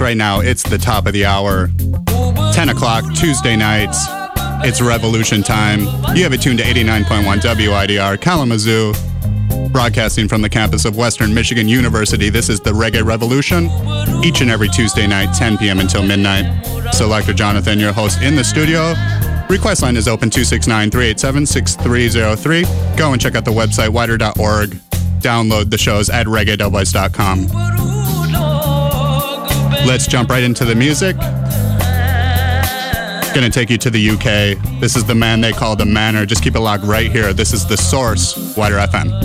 Right now it's the top of the hour. 10 o'clock, Tuesday nights. It's revolution time. You have it tuned to 89.1 WIDR Kalamazoo, broadcasting from the campus of Western Michigan University. This is the Reggae Revolution, each and every Tuesday night, 10 p.m. until midnight. Selector Jonathon, your host in the studio. Request line is open 269 387 6303. Go and check out the website, widr.org. Download the shows at reggae.com. Let's jump right into the music. Gonna take you to the UK. This is the man they call the Manor. Just keep it locked right here. This is the source, Wider FM.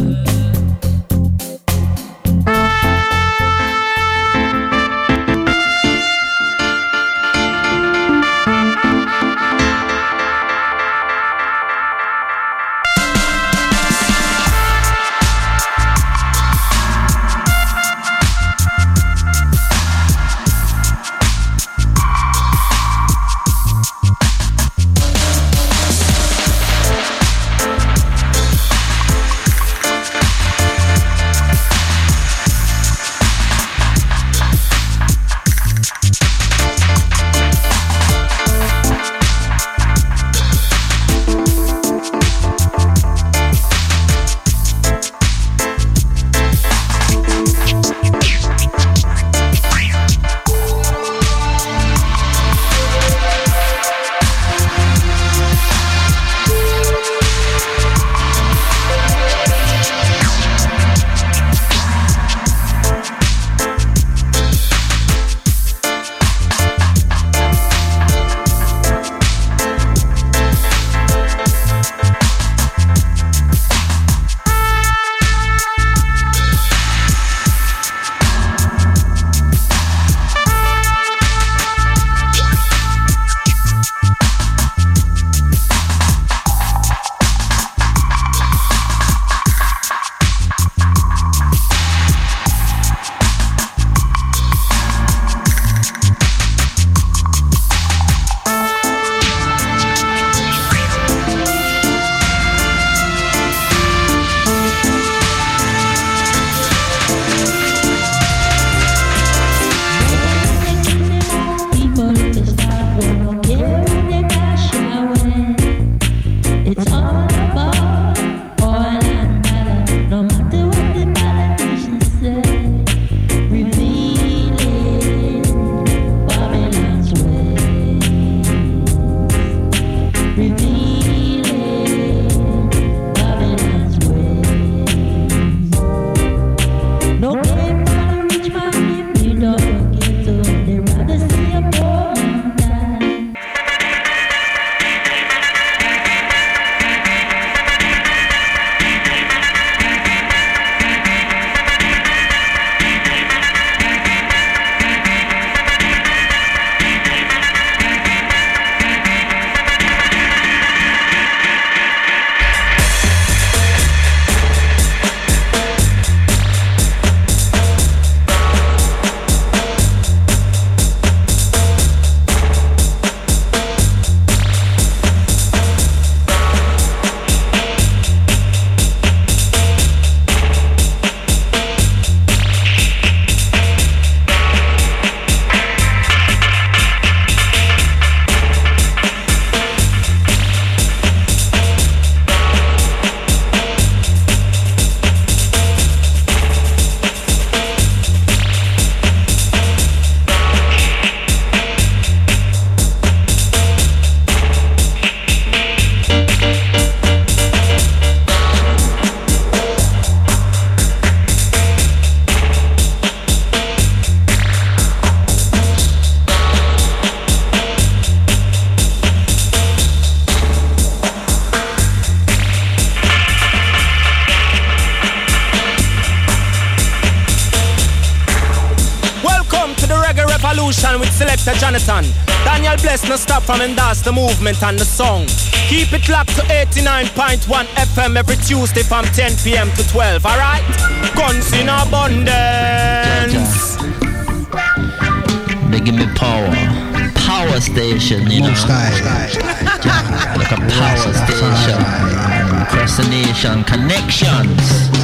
Movement and the song. Keep it locked to 89.1 FM every Tuesday from 10 p.m. to 12, alright? Guns in abundance. They give me power. Power station, you know. like a power station. Impersonation, connections.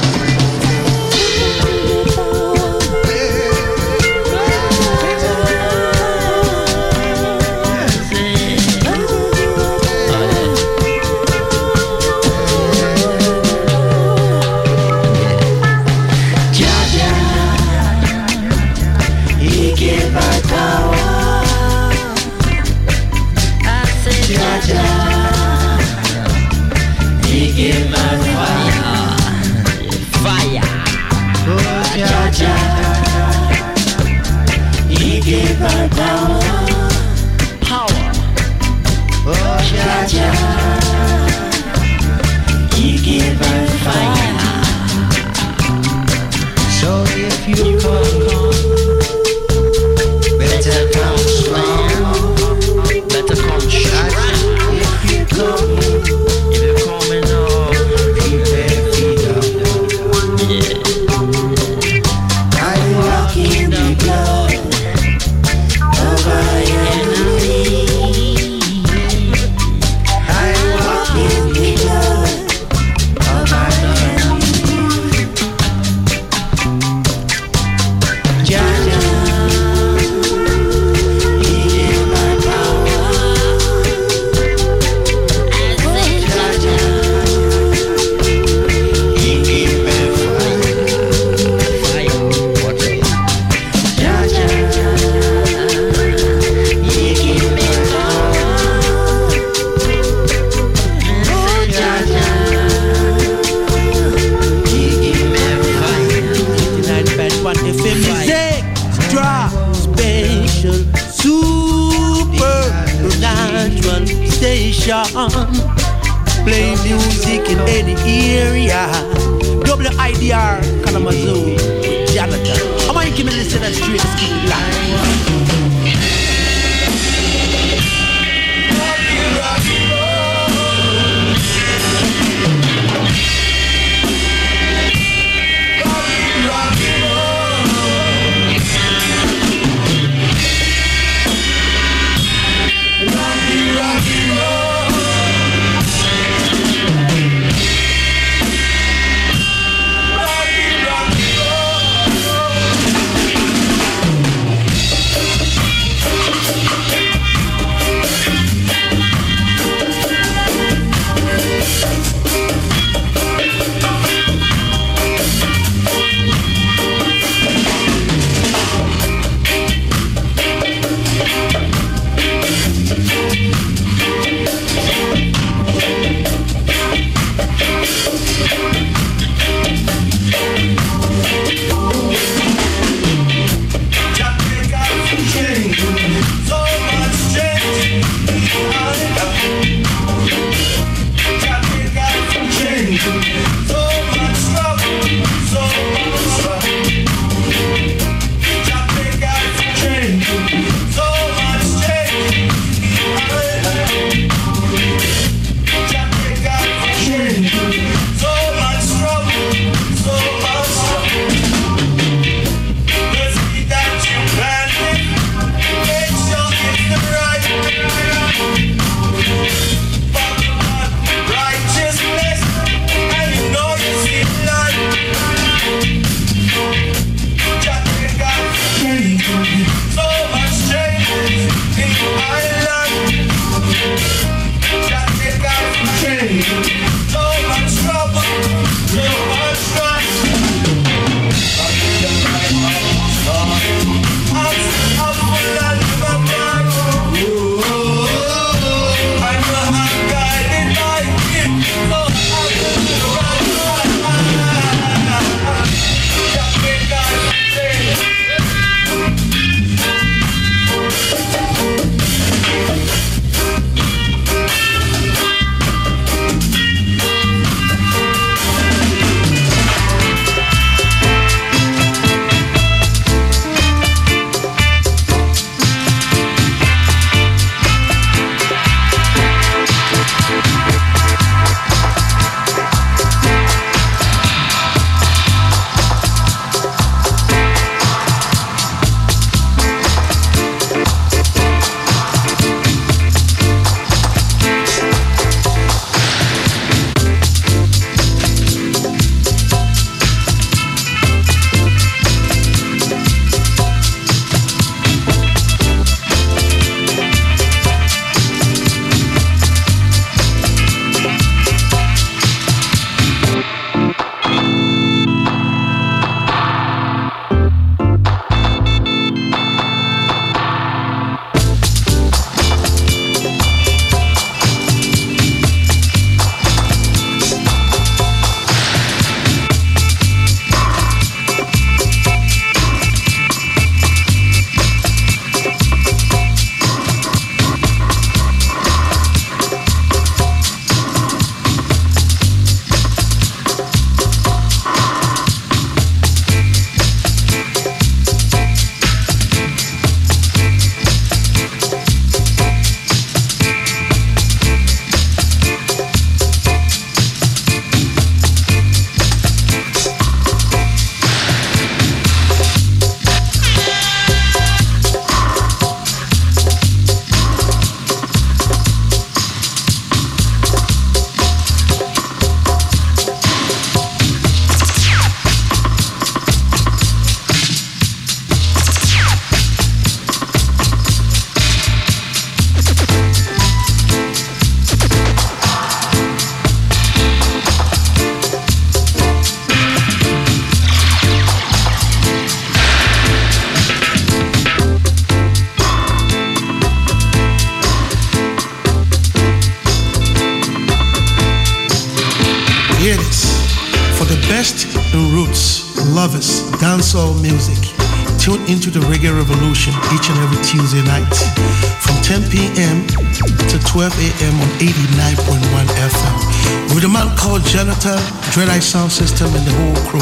Called Jonathon, Dread Eye Sound System, and the whole crew.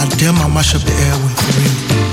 And them I mash up the air with real.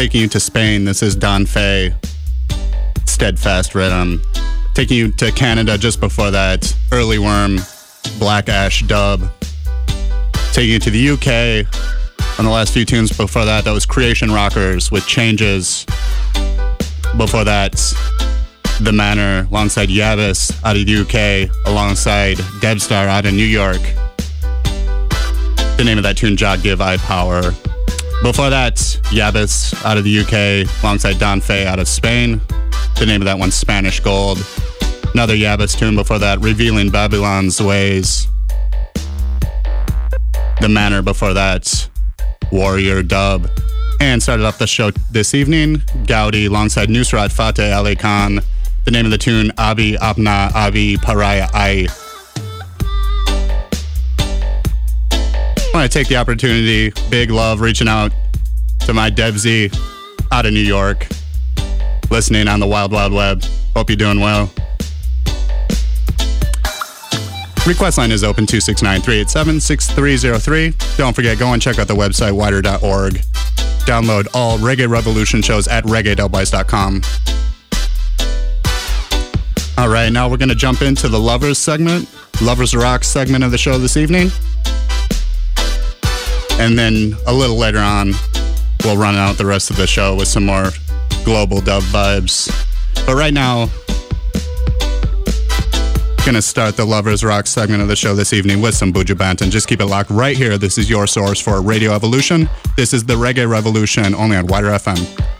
Taking you to Spain. This is Don Fe, Steadfast Riddim. Taking you to Canada just before that, Earlyworm, Black Ash Dub. Taking you to the UK on the last few tunes before that, that was Creation Rockers with Changes. Before that, The Manor alongside Yabass out of the UK, alongside Debstar out of New York. The name of that tune, Jah Give I Power. Before that, Yabass out of the UK alongside Don Fe out of Spain. The name of that one, Spanish Gold. Another Yabass tune before that, Revealing Babylon's Ways. The Manor before that, Warrior Dub. And started off the show this evening, Gaudi alongside Nusrat Fateh Ali Khan. The name of the tune, Abhi Apna Abhi Paraya Hai. I want to take the opportunity, big love, reaching out to my Debsy out of New York, listening on the Wild Wild Web. Hope you're doing well. Request line is open 269 387 6303. Don't forget, go and check out the website widr.org. Download all Reggae Revolution shows at reggae.wise.com. All right, now we're going to jump into the Lovers segment, Lovers Rock segment of the show this evening. And then a little later on, we'll run out the rest of the show with some more global dub vibes. But right now, gonna start the Lovers Rock segment of the show this evening with some Buju Banton. Just keep it locked right here. This is your source for Radio Evolution. This is the Reggae Revolution, only on Wider FM.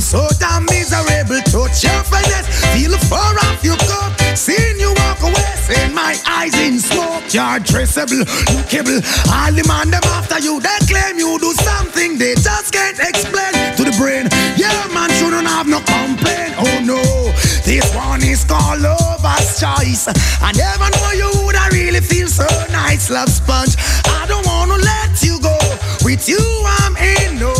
So damn miserable. Touch your finesse, feel fur off your cup. Seeing you walk away, seeing my eyes in smoke. You're traceable, lookable. All the man them after you, they claim you do something they just can't explain to the brain. Yeah, man shouldn't have no complaint. Oh no, this one is called lover's choice. I never know you would I really feel so nice, love sponge. I don't wanna let you go. With you, I'm in no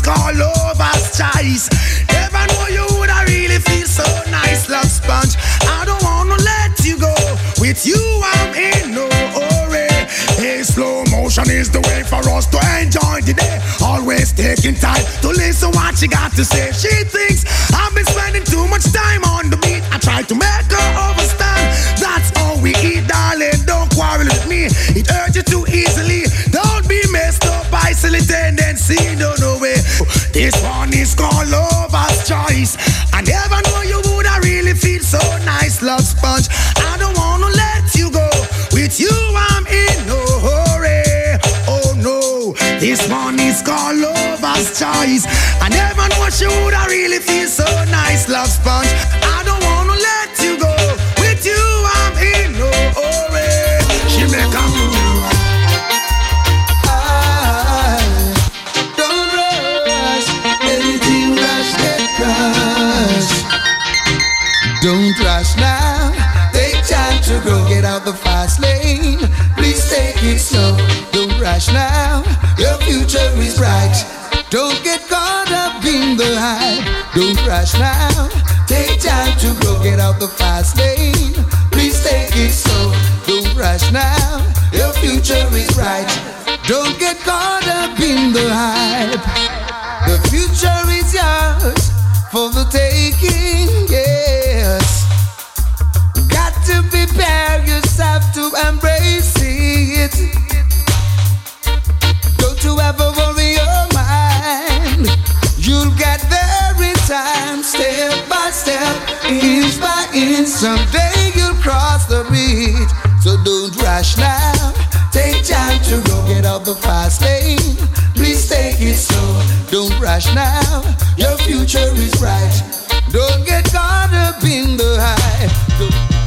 called Lover's Choice. Never know you would I really feel so nice, love sponge. I don't wanna let you go. With you, I'm in no hurry. Slow motion is the way for us to enjoy the day. Always taking time to listen what she got to say. She thinks I've been spending too much time on the beat. I try to make her understand. That's all we eat, darling. Don't quarrel with me. It hurts you too easily. Don't be messed up by silly tendency. No. This one is called lover's choice. I never know you would I really feel so nice, love sponge. I don't wanna let you go. With you, I'm in no hurry. Oh no, this one is called lover's choice. I never know she would I really feel so nice, love sponge. The fast lane. Please take it slow, don't rush now. Your future is bright. Don't get caught up in the hype. Don't rush now. Take time to grow, get out the fast lane. Please take it slow, don't rush now. Your future is bright. Don't get caught up in the hype. The future is yours for the taking, yes. To prepare yourself to embrace it. Don't you ever worry your mind. You'll get there in time, step by step, inch by inch. Someday you'll cross the bridge. So don't rush now. Take time to go get out the fast lane. Please take it slow. Don't rush now. Your future is bright. Don't get caught up in the hype.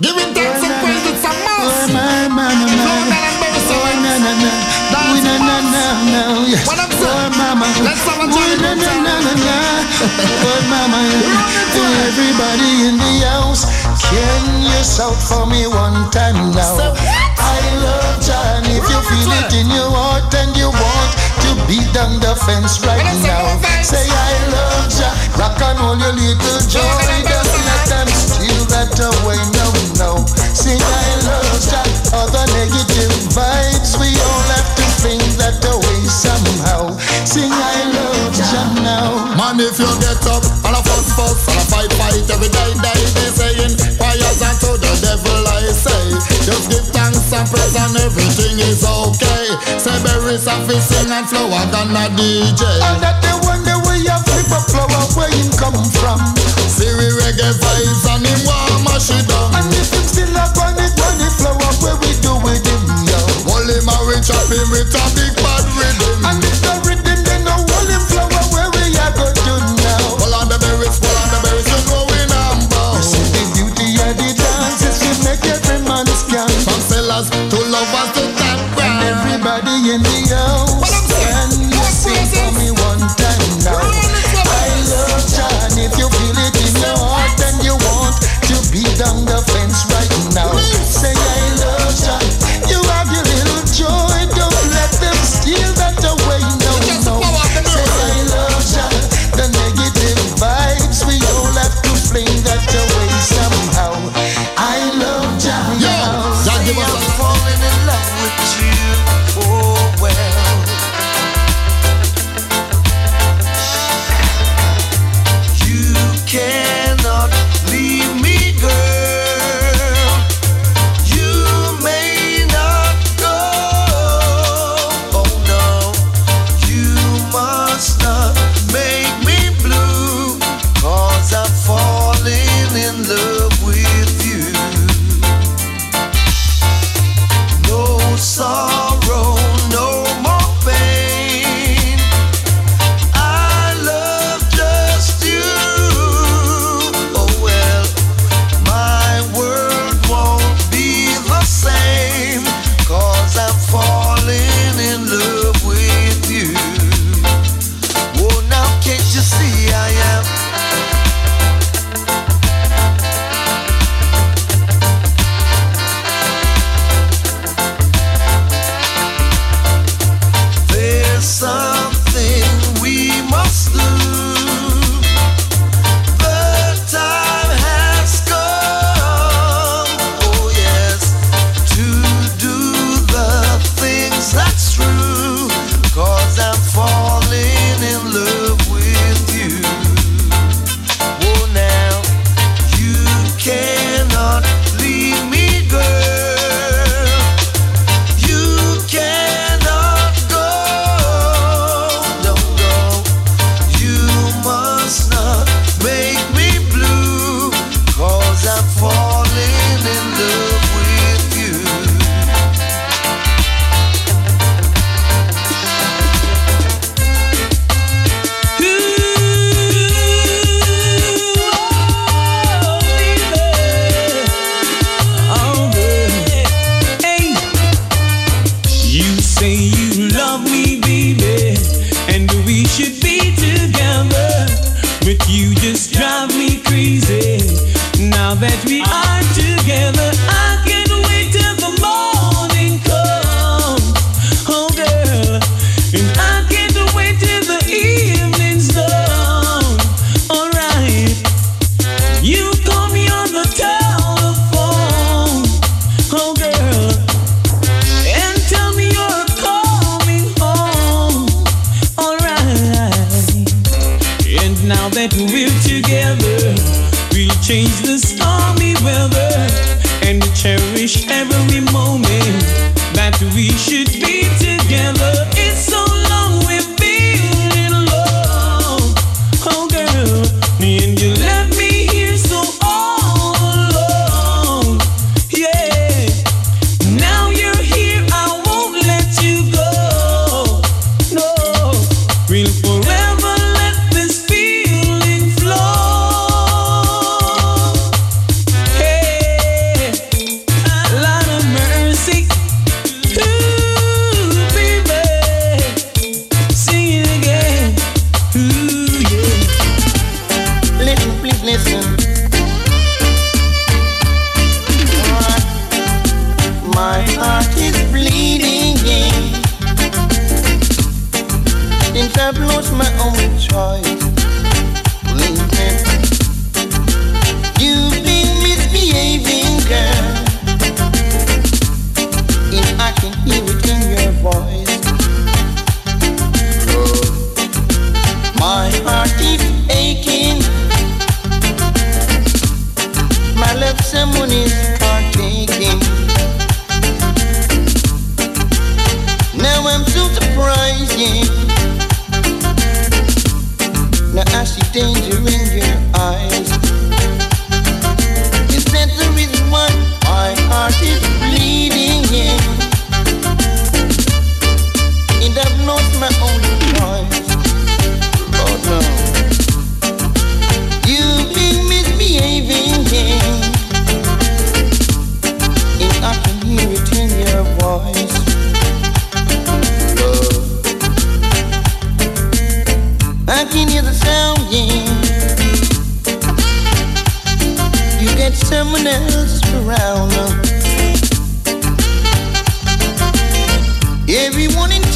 Give it thanks and praise it some more. Oh. Oh, na, na, oh, oh, na. Oh, na, na, na, na. Oh, yes. What I'm saying? Oh, mama. Let's have a Oh, jolly na, good na, time. na, na, na. Oh, mama. yeah. Everybody in the house, can you shout for me one time now? I love Jah. If you feel it in your heart and you want to beat down the fence right now, a say I love Jah. Rock and roll your little joy. Don't let them steal that away. No, no. Sing I love Jah. All the negative vibes, we all have to fling that away somehow. Sing I love Jah now. Man, if you get up and a fuss fuss and a fight fight every day, day they saying thanks and everything is okay. Say berries and fish sing and flower than a DJ. And that they wonder where you flip a flower, where you come from. See we reggae vibes and him want mash it down. And if him still a burn it, burn it flower, where we do with him, him and we chop him with a big bad rhythm. And if the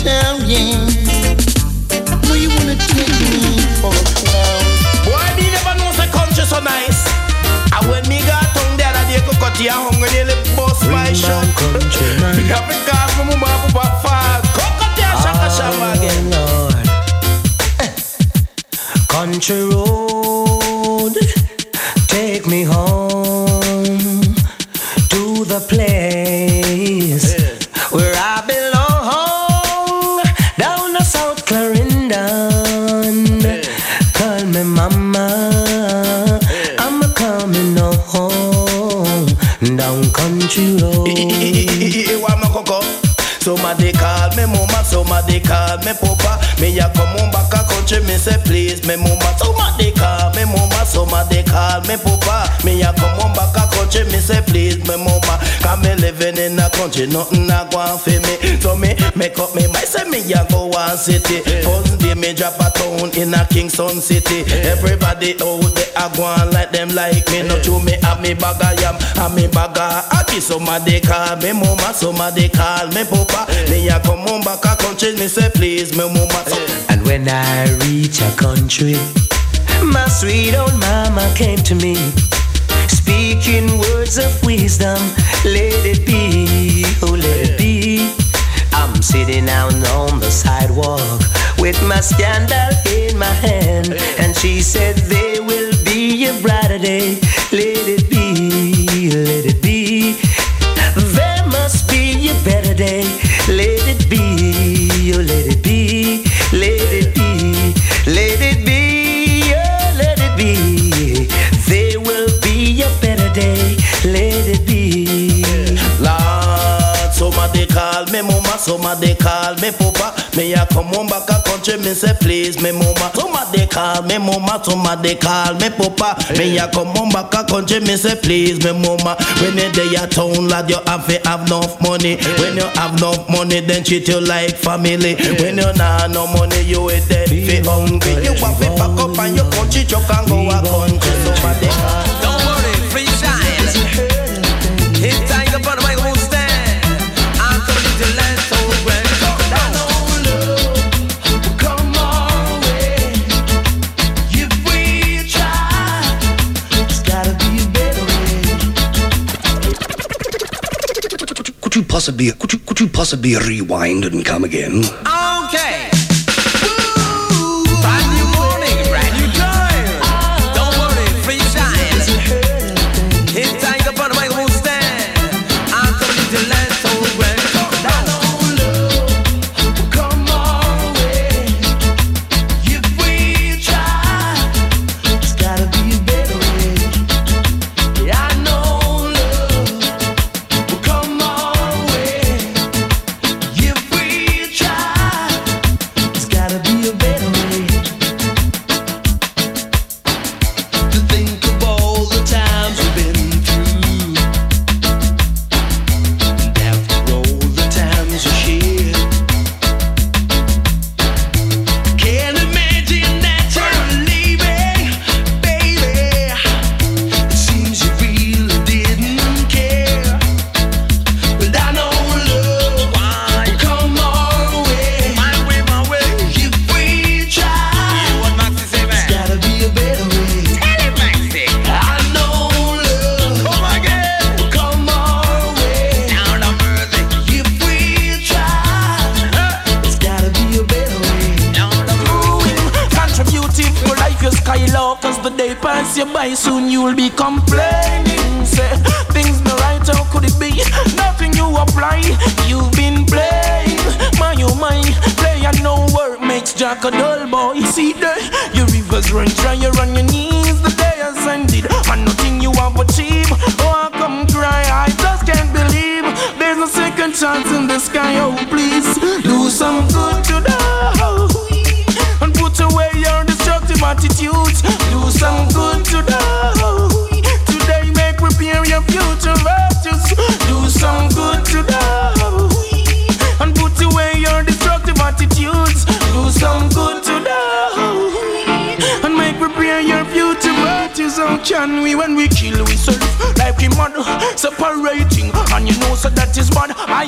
Everyone in town, yeah. Know you wanna take me for a clown. Boy, me never know say country so nice. And when me got tongue there, I go cut your hunger, nearly bust my shot. Me have to call for my mama pop fast. Go cut your Shaka Shamba again. Lord. Country road, take me home me say please me mama. Somebody call me mama, somebody call me papa. Me a come home back a country, me say please me mama. Cause me living in a country, nothing a go on for me. So me make up me mind, say me a go one city. First day me drop a town in a Kingston city. Everybody out there a go on like them like me. Not to me have me bag of yam, have me bag of ackee. Somebody call me mama, somebody call me papa. Me a come home back a country, me say please me mama. So when I reach a country, my sweet old mama came to me, speaking words of wisdom. Let it be, oh, let it be. I'm sitting down on the sidewalk with my scandal in my hand, and she said, There will be a brighter day. Let it be, let it be. There must be a better day. Let it be, somebody call me papa. Me a come home back a country, me say please me mama. Somebody call me mama, somebody call me papa. Me a come home back a country, me say please me mama. When you day a town lad, you have to have enough money. When you have enough money, then treat you like family. When you nah no money, you a dead fi hungry. You have to pack up and you country truck and go a country. Somebody possibly could you could you possibly rewind and come again? Okay.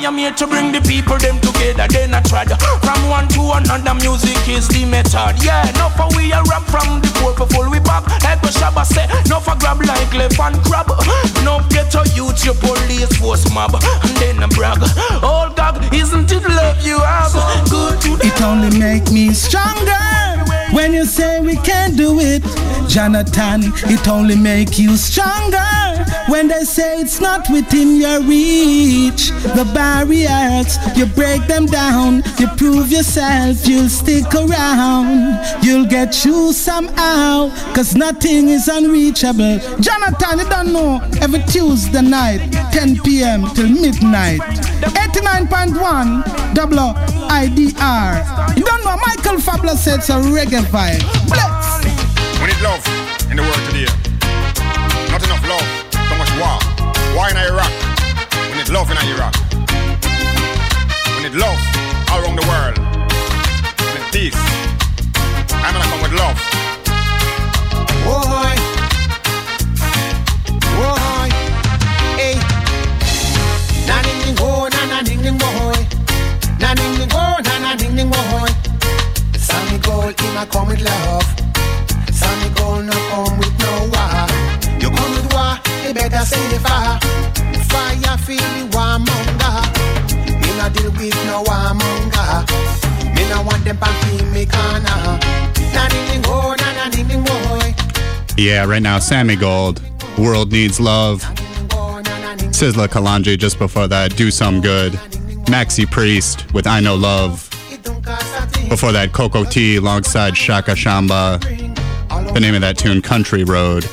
Am here to bring the people them together. Then I tried from one to another. Music is the method. Yeah, no for we a rap from the poor before we. Like the Shabba say, no for grab like left and crab. No get to youth your police force mob and then a brag. Oh God, isn't it love you have? Good to It only make me stronger when you say we can't do it. Jonathon, it only make you stronger when they say it's not within your reach. The barriers, you break them down, you prove yourself, you'll stick around. You'll get through somehow, cause nothing is unreachable. Jonathon, you don't know, every Tuesday night, 10 p.m. till midnight. 89.1 WIDR. You don't know, Michael Fabler said it's a reggae vibe. Yeah, right now, Sammy Gold, World Needs Love. Sizzla Kalonji just before that, Do Some Good. Maxi Priest with I Know Love. Before that, Cocoa Tea alongside Shaka Shamba. The name of that tune, Country Road.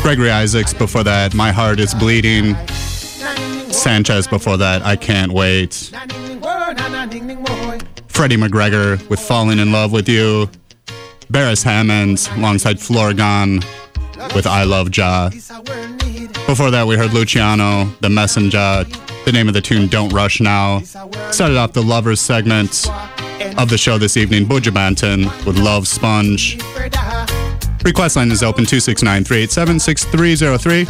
Gregory Isaacs before that, My Heart is Bleeding. Sanchez before that, I Can't Wait. Freddie McGregor with Falling in Love with You. Beres Hammond alongside Flourgon with I Love Jah. Before that, we heard Luciano, The Messenger, the name of the tune Don't Rush Now. Started off the Lovers segment of the show this evening, Buju Banton with Love Sponge. Request line is open 269 387 6303.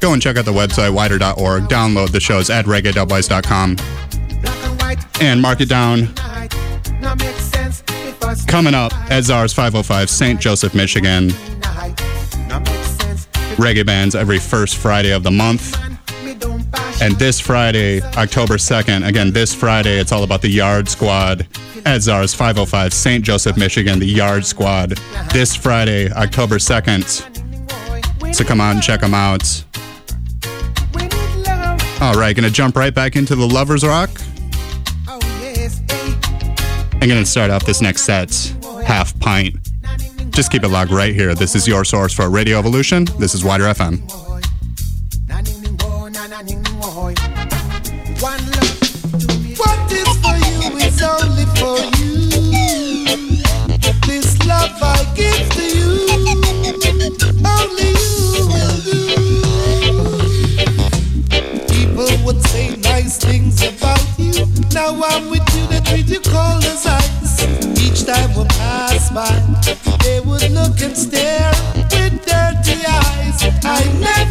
Go and check out the website, widr.org. Download the shows at reggae.wise.com. And mark it down. Coming up at SARS 505, St. Joseph, Michigan. Reggae bands every first Friday of the month. And this Friday, October 2nd, again, this Friday, it's all about the Yard Squad at SARS 505, St. Joseph, Michigan, the Yard Squad. This Friday, October 2nd. So come on and check them out. All right, gonna jump right back into the Lovers Rock. I'm gonna start off this next set, half pint. Just keep it locked right here. This is your source for Radio Evolution. This is WIDR FM. What is for you is only for you. This love I give to you, only you will do. People would say nice things about you. Now I'm with you, they treat you cold as ice. Each time we pass by, they would look and stare with dirty eyes. I never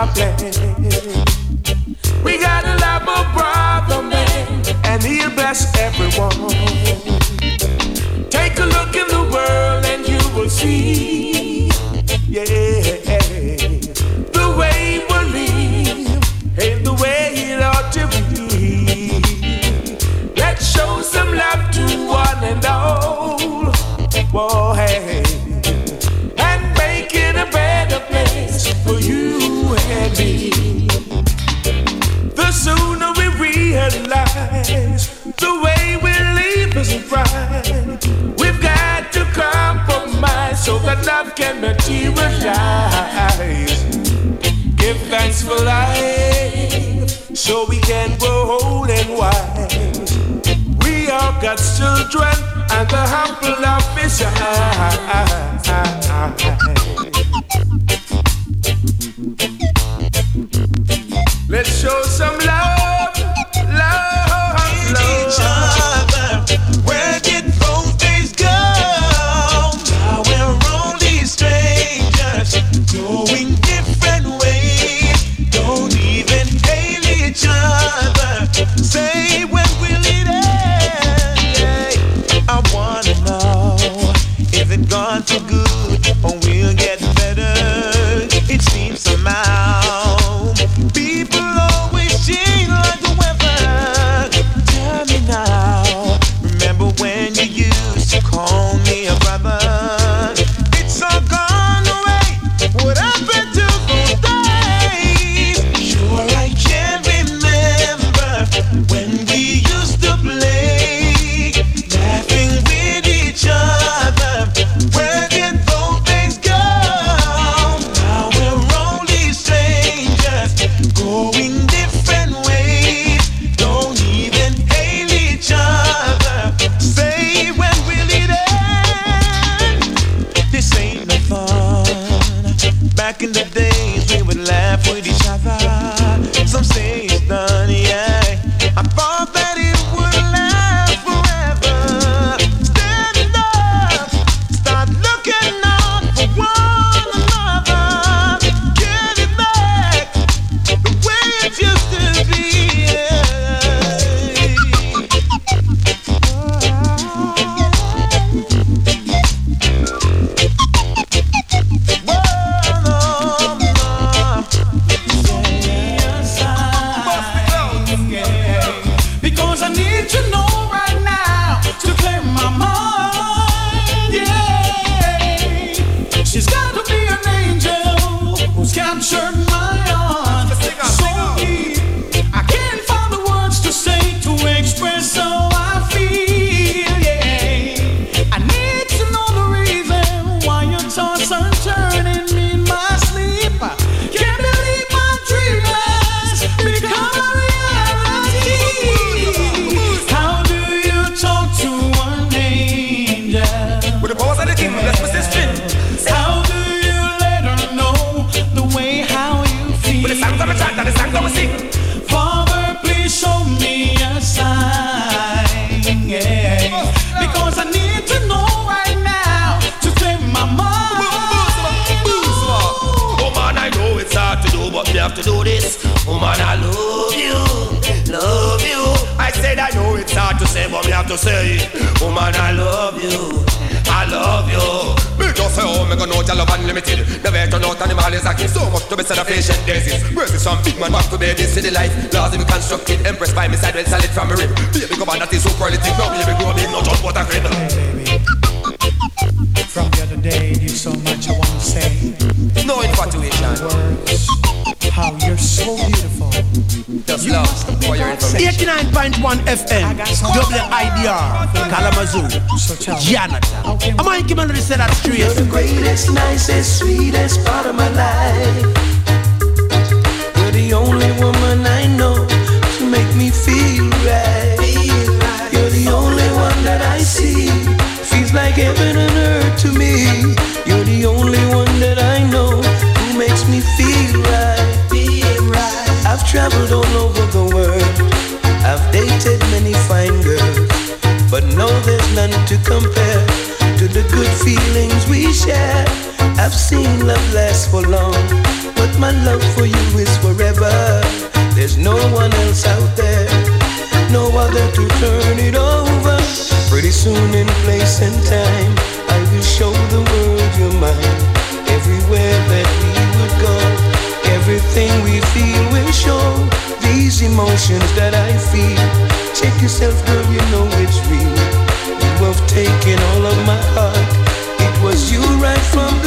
We got a lot more man, and he'll bless everyone. Love can materialize. Give thanks for life so we can grow old and wise. We are God's children and the humble of His eyes.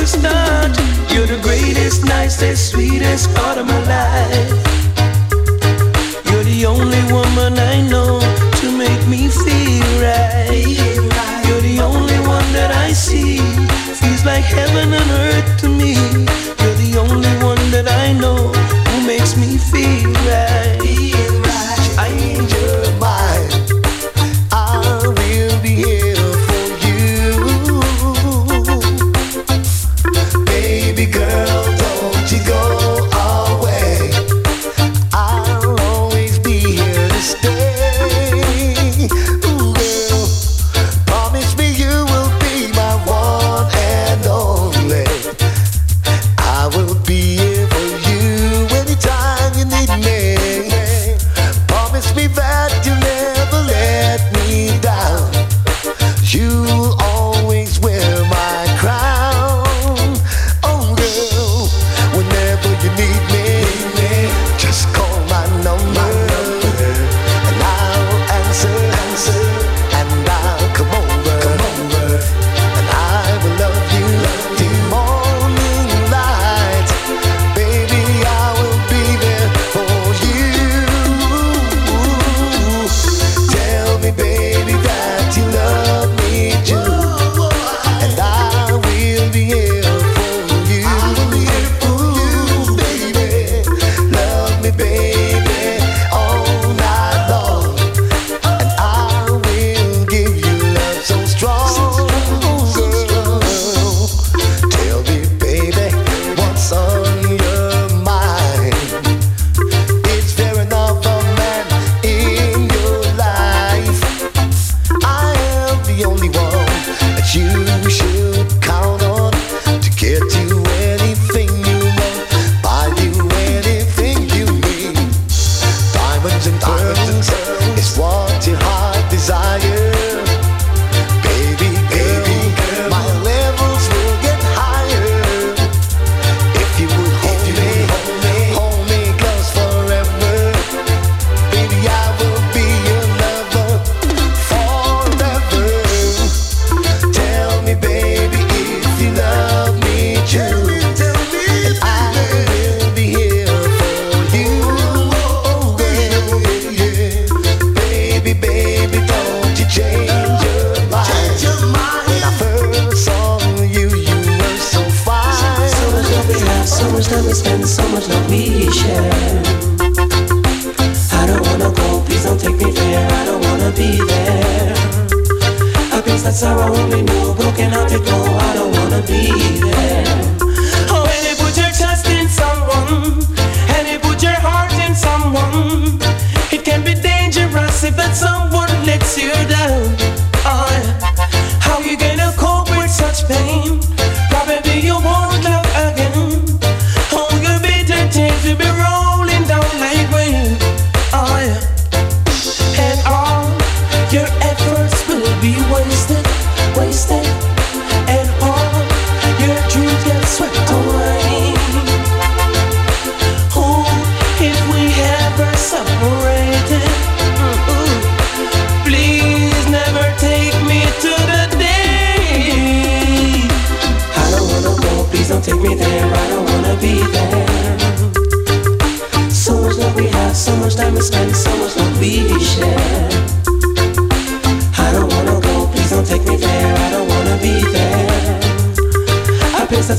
You're the greatest, nicest, sweetest part of my life. You're the only woman I know to make me feel right. You're the only one that I see. Feels like heaven and earth to me. You're the only one that I know.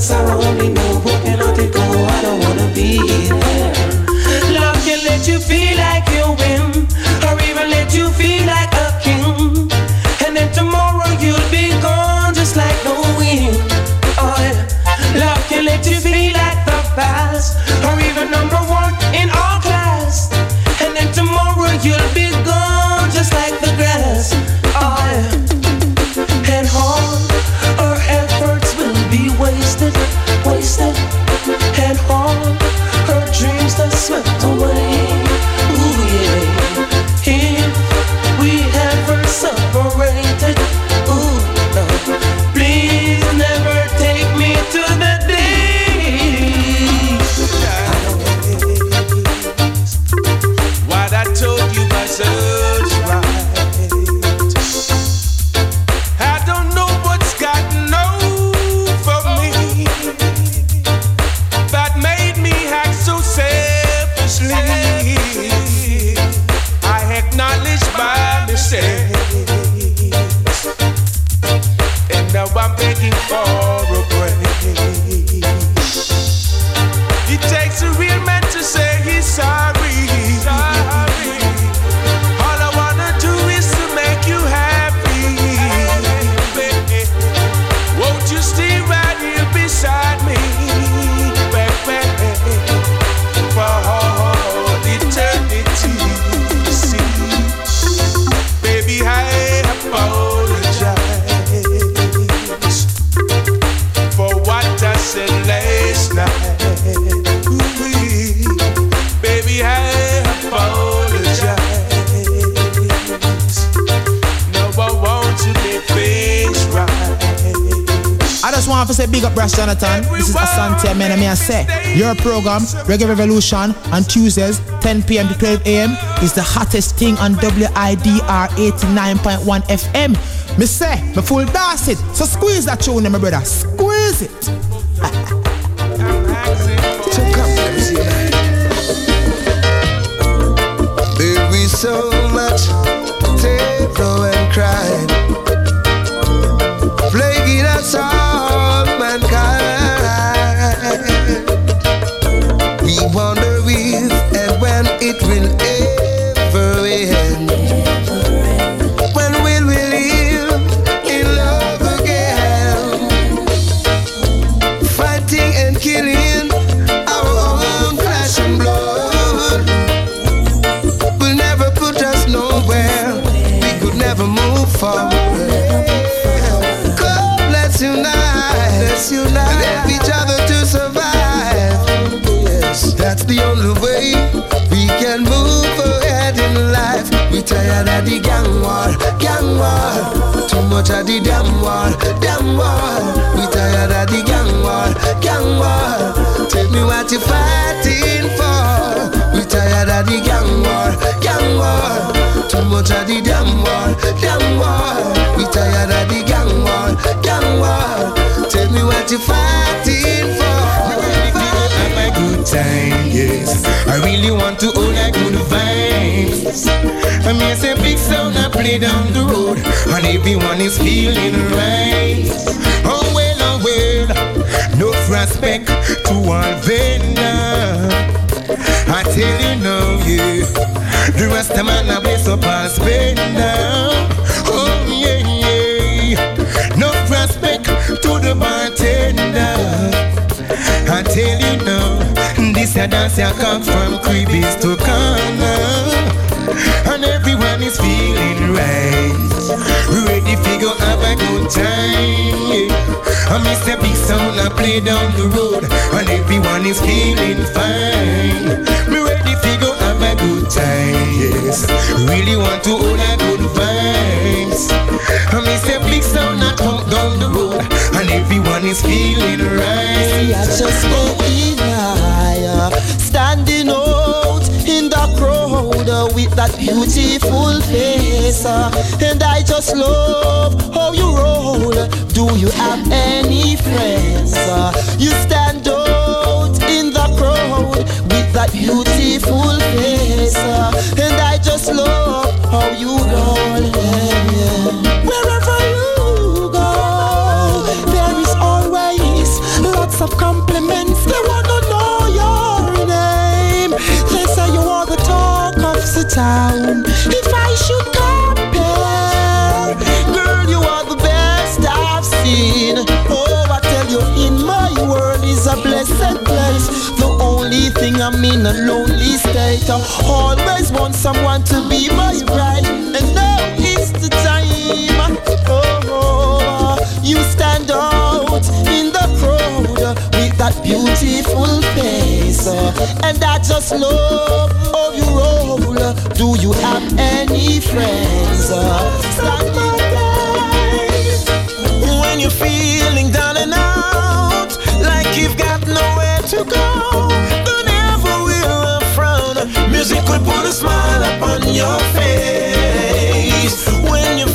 sabor y your program, Reggae Revolution, on Tuesdays, 10 p.m. to 12 a.m. is the hottest thing on WIDR 89.1 FM. Me say, me full dance it. So squeeze that tune, my brother. Squeeze it. Down the road, and everyone is feeling right. Oh well, oh well, no respect to all vendor. I tell you now, yeah, the rest of man I bless up and spend. Oh yeah, yeah, no respect to the bartender. I tell you now, this a dance I come from Creebies to corner, and everyone is feeling right. Ready to go have a good time. Yeah. I miss a big sound I play down the road, and everyone is feeling fine. Me ready to go have a good time. Yes, really want to hold a good vibes. I miss a big sound I come down the road, and everyone is feeling right. See, I just getting higher, standing with that beautiful face, uh, and I just love how you roll. Do you have any friends? Uh, you stand out in the crowd with that beautiful face, uh, and I just love how you roll. yeah. Wherever you go, there is always lots of compliments. Town. If I should compare, girl, you are the best I've seen. Oh, I tell you, in my world is a blessed place. The only thing I'm in a lonely state. I always want someone to be my bride, and now is the time. Oh, you stand out in the crowd with that beautiful face, and I just love how you roll. Do you have any friends? Uh, Stand by When you're feeling down and out, like you've got nowhere to go, don't ever wear a frown. Music will put a smile upon your face. When your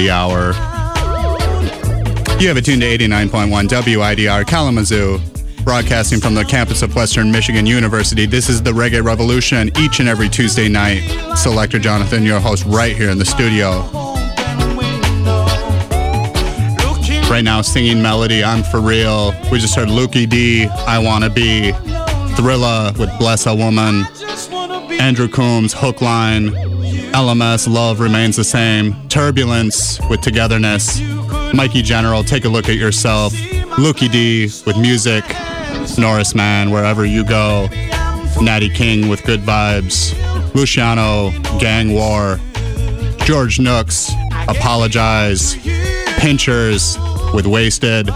the hour. You have it tuned to 89.1 WIDR Kalamazoo, broadcasting from the campus of Western Michigan University. This is the Reggae Revolution each and every Tuesday night. Selector Jonathon, your host, right here in the studio. Right now, singing melody, I'm for real. We just heard Lukie D, I Wanna Be, Thrilla with Bless a Woman, Andrew Coombs, Hook Line, LMS, Love Remains the Same, Turbulence with Togetherness, Mikey General, Take a Look at Yourself, Lukie D with Music, Norris Man, Wherever You Go, Natty King with Good Vibes, Luciano, Gang War, George Nooks, Apologize, Pinchers with Wasted,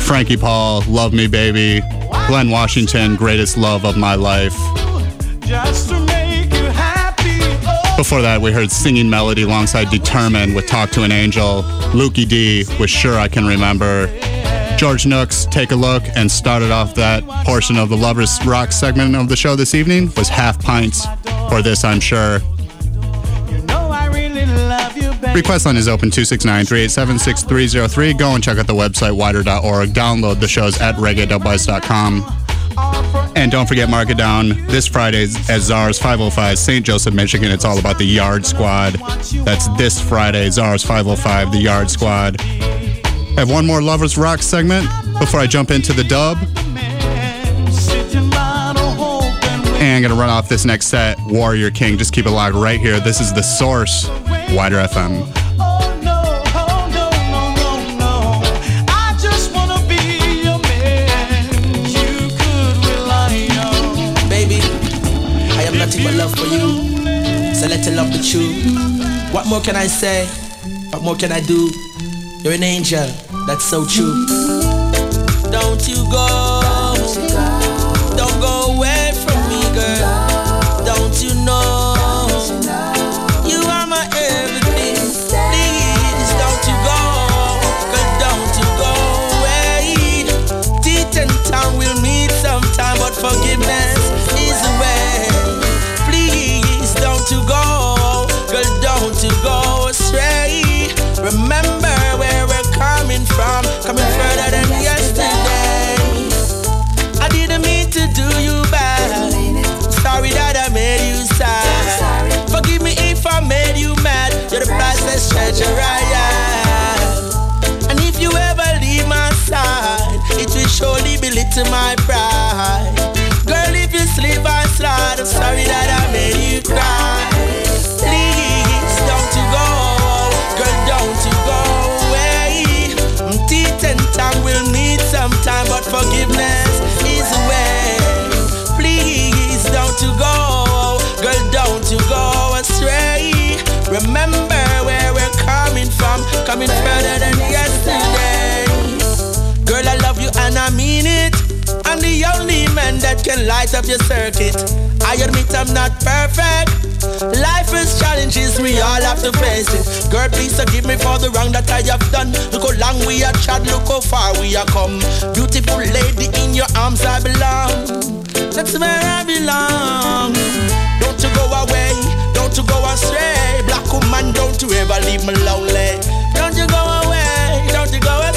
Frankie Paul, Love Me Baby, Glen Washington, Greatest Love of My Life. Before that, we heard Singing Melody alongside Determined with Talk to an Angel, Lukie D with Sure I Can Remember, George Nooks, Take a Look, and started off that portion of the Lovers Rock segment of the show this evening was Half Pints for this, I'm sure. Request line is open 269-387-6303. Go and check out the website widr.org. Download the shows at reggae.buzz.com. And don't forget, mark it down this Friday at Czars 505, St. Joseph, Michigan. It's all about the Yard Squad. That's this Friday, Czars 505, the Yard Squad. I have one more Lovers Rock segment before I jump into the dub. And I'm going to run off this next set, Warrior King. Just keep it locked right here. This is The Source, WIDR FM. The love be true. What more can I say? What more can I do? You're an angel, that's so true. Don't you go, And if you ever leave my side, it will surely be to my that can light up your circuit. I admit I'm not perfect. Life is challenges, we all have to face it. Girl, please forgive me for the wrong that I have done. Look how long we have chat, look how far we have come. Beautiful lady, in your arms I belong. That's where I belong. Don't you go away, don't you go astray. Black woman, don't you ever leave me lonely. Don't you go away, don't you go astray.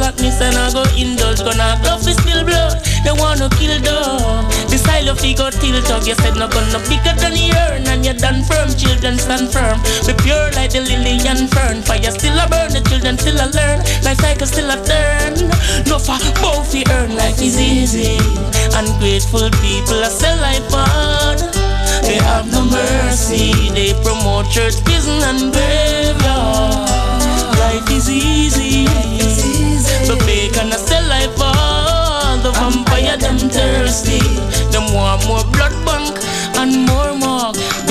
Slackness and I go indulge. Gonna love is still blood. They wanna kill dog. The you got tilt up. You said not gonna bigger than the urn and you done firm. Children stand firm. Be pure like the lily and fern. Fire still a burn. The children still a learn. Life cycle still a turn. No for both you earn. Life is easy. Ungrateful people are sell life on. They have no mercy. They promote church, prison, and graveyard. Life is easy. So big and I sell life all. The vampire them thirsty. Them want more blood bank and more.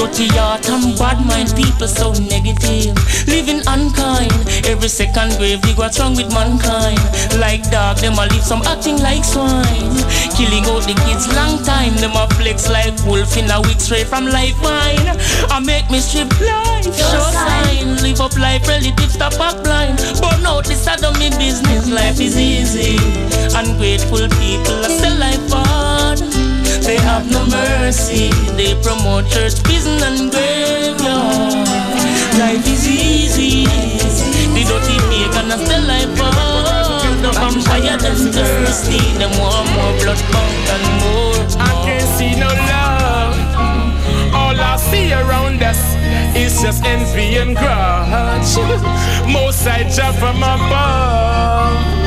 Dirty heart and bad mind people so negative. Living unkind. Every second grave dig what's wrong with mankind. Like dog, them a live some acting like swine. Killing out the kids long time. Them a flex like wolf in a week straight from lifeline. I make me strip life. Show sign. Live up life, relatives stop act blind. But no, this I do me business. Life is easy. Ungrateful people I sell life on. They have no mercy. They promote church, prison, and graveyard. Life is easy. The dirty make and still life on. The vampire that's thirsty. Them want more blood, punk and more. I can't see no love. All I see around us is just envy and grudge. Most I jump from above.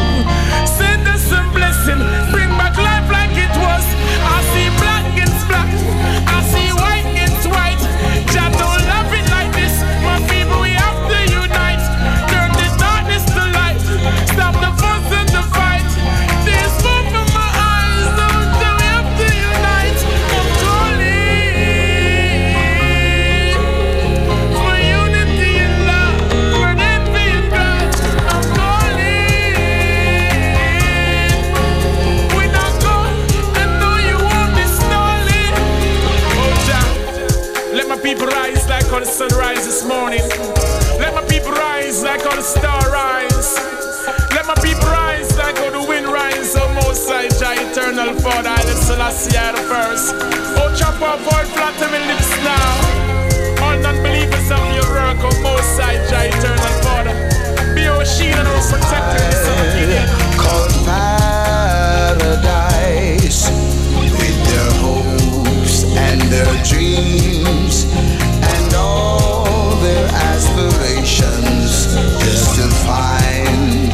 Like how the sun rise this morning. Let my people rise like how the star rise. Let my people rise like how the wind rise. Oh, most high, Jah, eternal Father, I the Selassie, I the first. Oh, chop off all flatter me lips now. All non-believers of your work, oh, most high, Jah, eternal Father. Be our shield and our protector in Gideon. called paradise with their hopes and their dreams all their aspirations just to find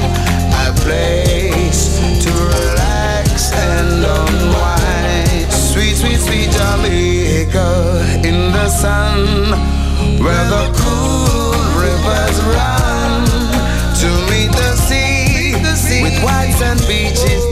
a place to relax and unwind. Sweet, sweet, sweet Jamaica in the sun where the cool rivers run to meet the sea, with white sand beaches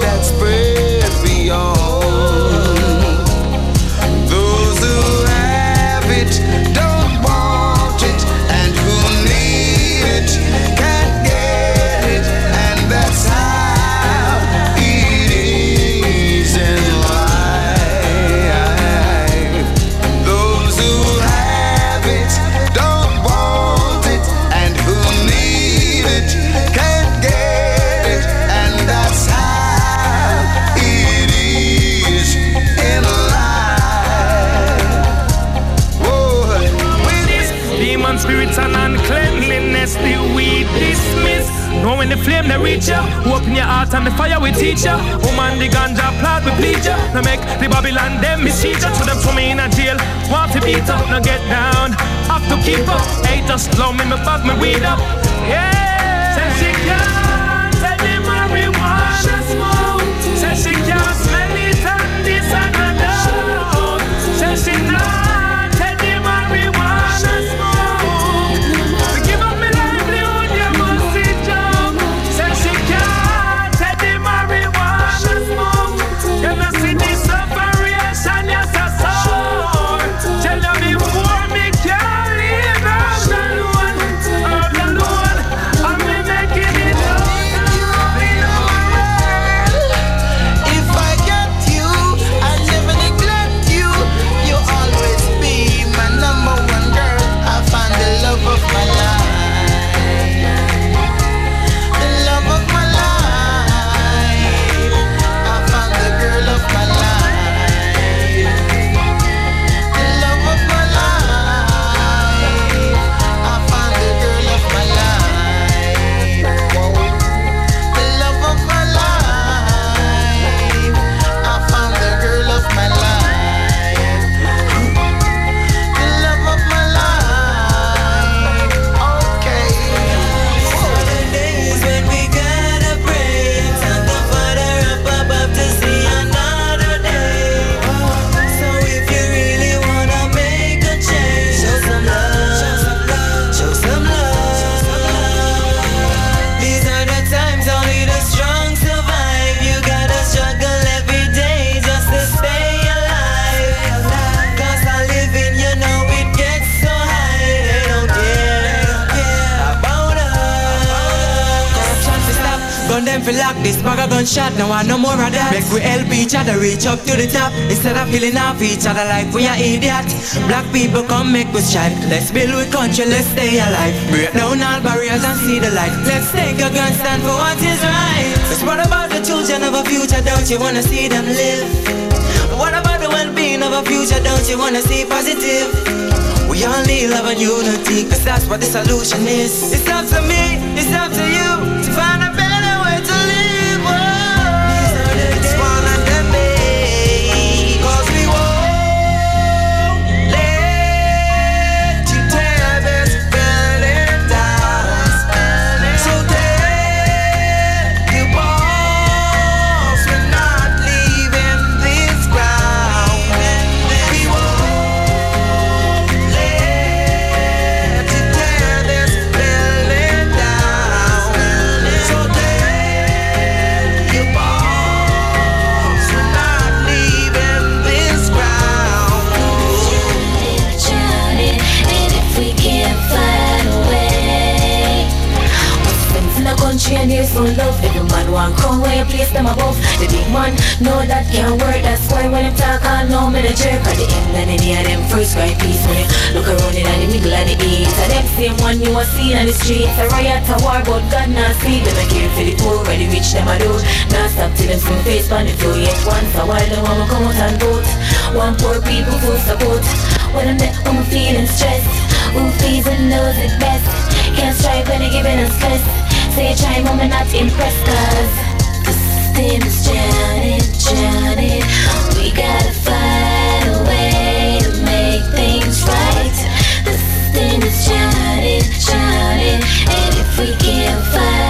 flame they reach ya, open your heart and the fire we teach ya. Woman the ganja plant we bleed ya. No make the Babylon them mislead ya. To them throw me in a jail, want to beat up, no get down. Have to keep up, hey just love me, me bag me weed up. Yeah. Say she can't take the marijuana smoke. Say she can't smell it and this and that. Say she not gunshot. Now I no more of that. Make we help each other reach up to the top instead of feeling off each other like we are idiots. Black people come make we strive. Let's build with country, let's stay alive. Break down all barriers and see the light. Let's take a gun stand for what is right. It's what about the children of a future? Don't you wanna see them live? What about the well-being of a future, don't you wanna see positive? We need love and unity, cause that's what the solution is. It's Want come where you place them above. The big man know that can't work. That's why when them talk, I know me the jerk. At the end and any of them first cry peace when you look around in the middle of the east. And them same one you are seeing on the streets. A riot, a war, but God not see them. I care for the poor, where the rich them I do. Not stop till them swing face on the floor. Yet once a while them want come out and vote. One poor people full support. When I'm there, I'm feeling stressed. Who feels and knows it best? Can't strive when they're giving us stress. Say a try, mama, not impressed, cause the system is drowning, drowning. We gotta find a way to make things right. The system is drowning, drowning. And if we can't find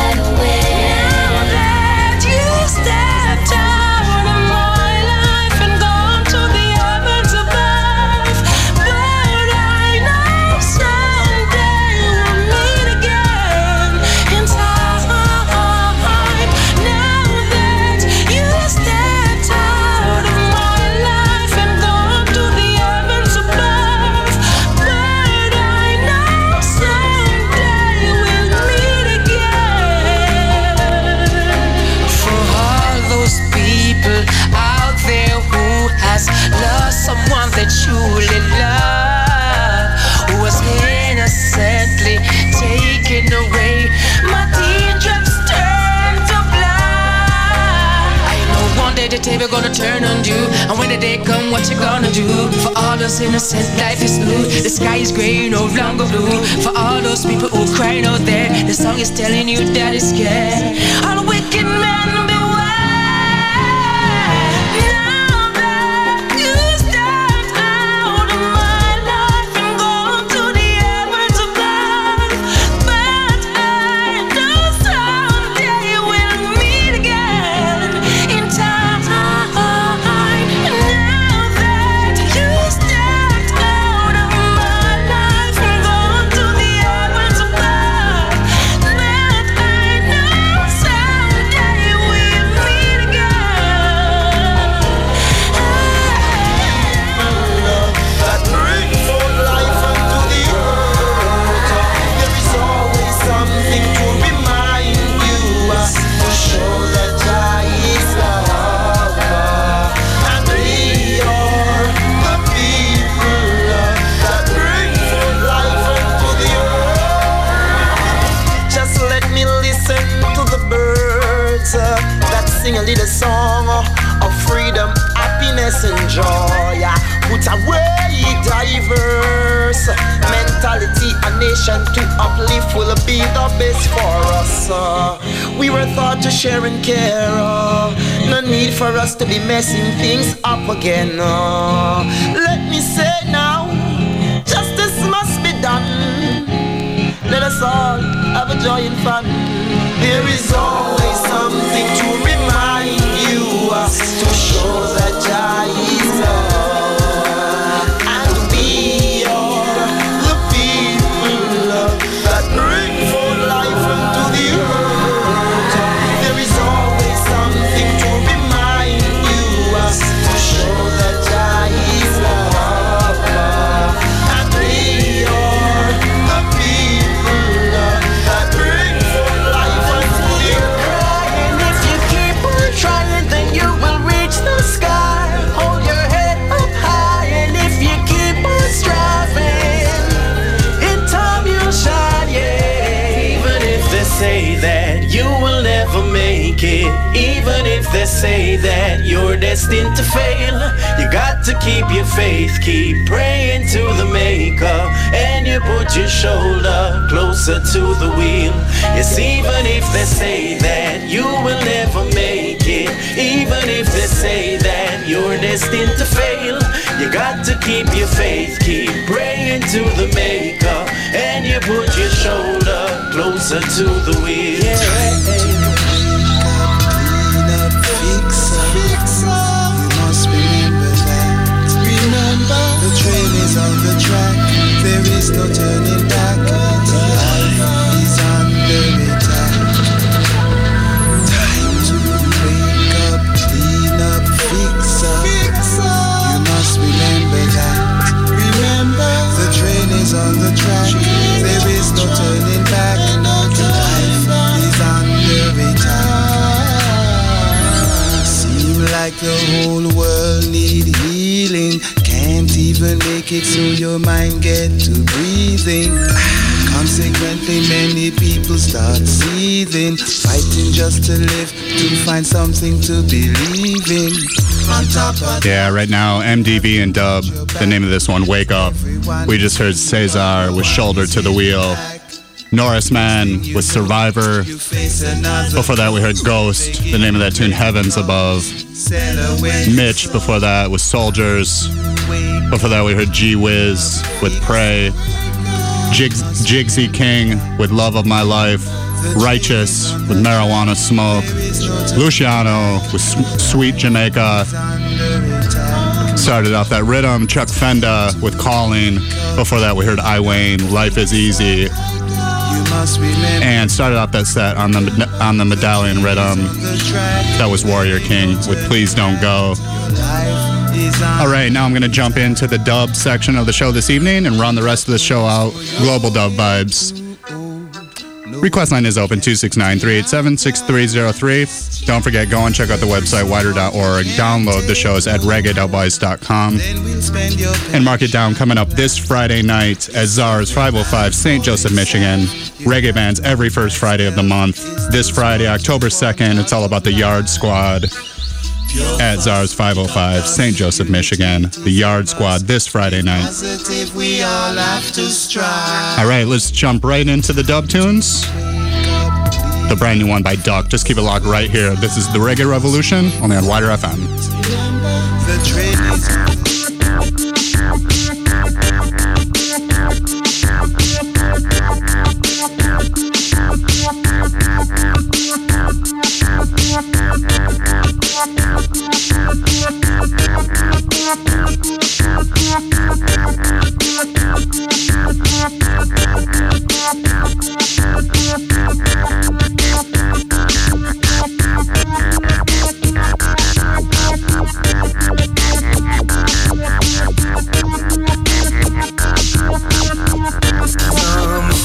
truly love, was innocently taken away, my teardrops turn to blood. I know one day the table gonna turn on you, and when the day come, what you gonna do? For all those innocent, life is blue. The sky is gray, no longer blue. For all those people who crying out there, the song is telling you that it's scared. All wicked men Wake Up. We just heard Cesar with Shoulder to the Wheel. Norris Man with Survivor. Before that, we heard Ghost, the name of that tune, Heavens Above. Mitch, before that, was Soldiers. Before that, we heard G Wiz with Pray. Jigs- Jigsy King with Love of My Life. Righteous with Marijuana Smoke. Luciano with Sweet Jamaica. Started off that rhythm. Chuck Fenda with Calling. Before that, we heard I Wayne, Life is Easy. And started off that set on the on the medallion rhythm. That was Warrior King with Please Don't Go. All right, now I'm going to jump into the dub section of the show this evening and run the rest of the show out. Global Dub Vibes. Request line is open 269 387 6303. Don't forget, go and check out the website widr.org. Download the shows at reggae.wise.com. And mark it down coming up this Friday night at Czars 505 St. Joseph, Michigan. Reggae bands every first Friday of the month. This Friday, October 2nd, it's all about the Yard Squad at Czars 505 St. Joseph, Michigan. The Yard Squad this Friday night. All right, let's jump right into the dub tunes. The brand new one by Duck. Just keep it locked right here. This is the Reggae Revolution, only on WIDR FM.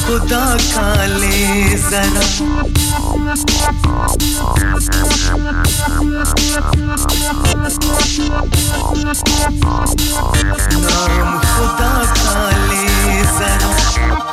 खुदा का ले जरा नाम खुदा का ले Jesus.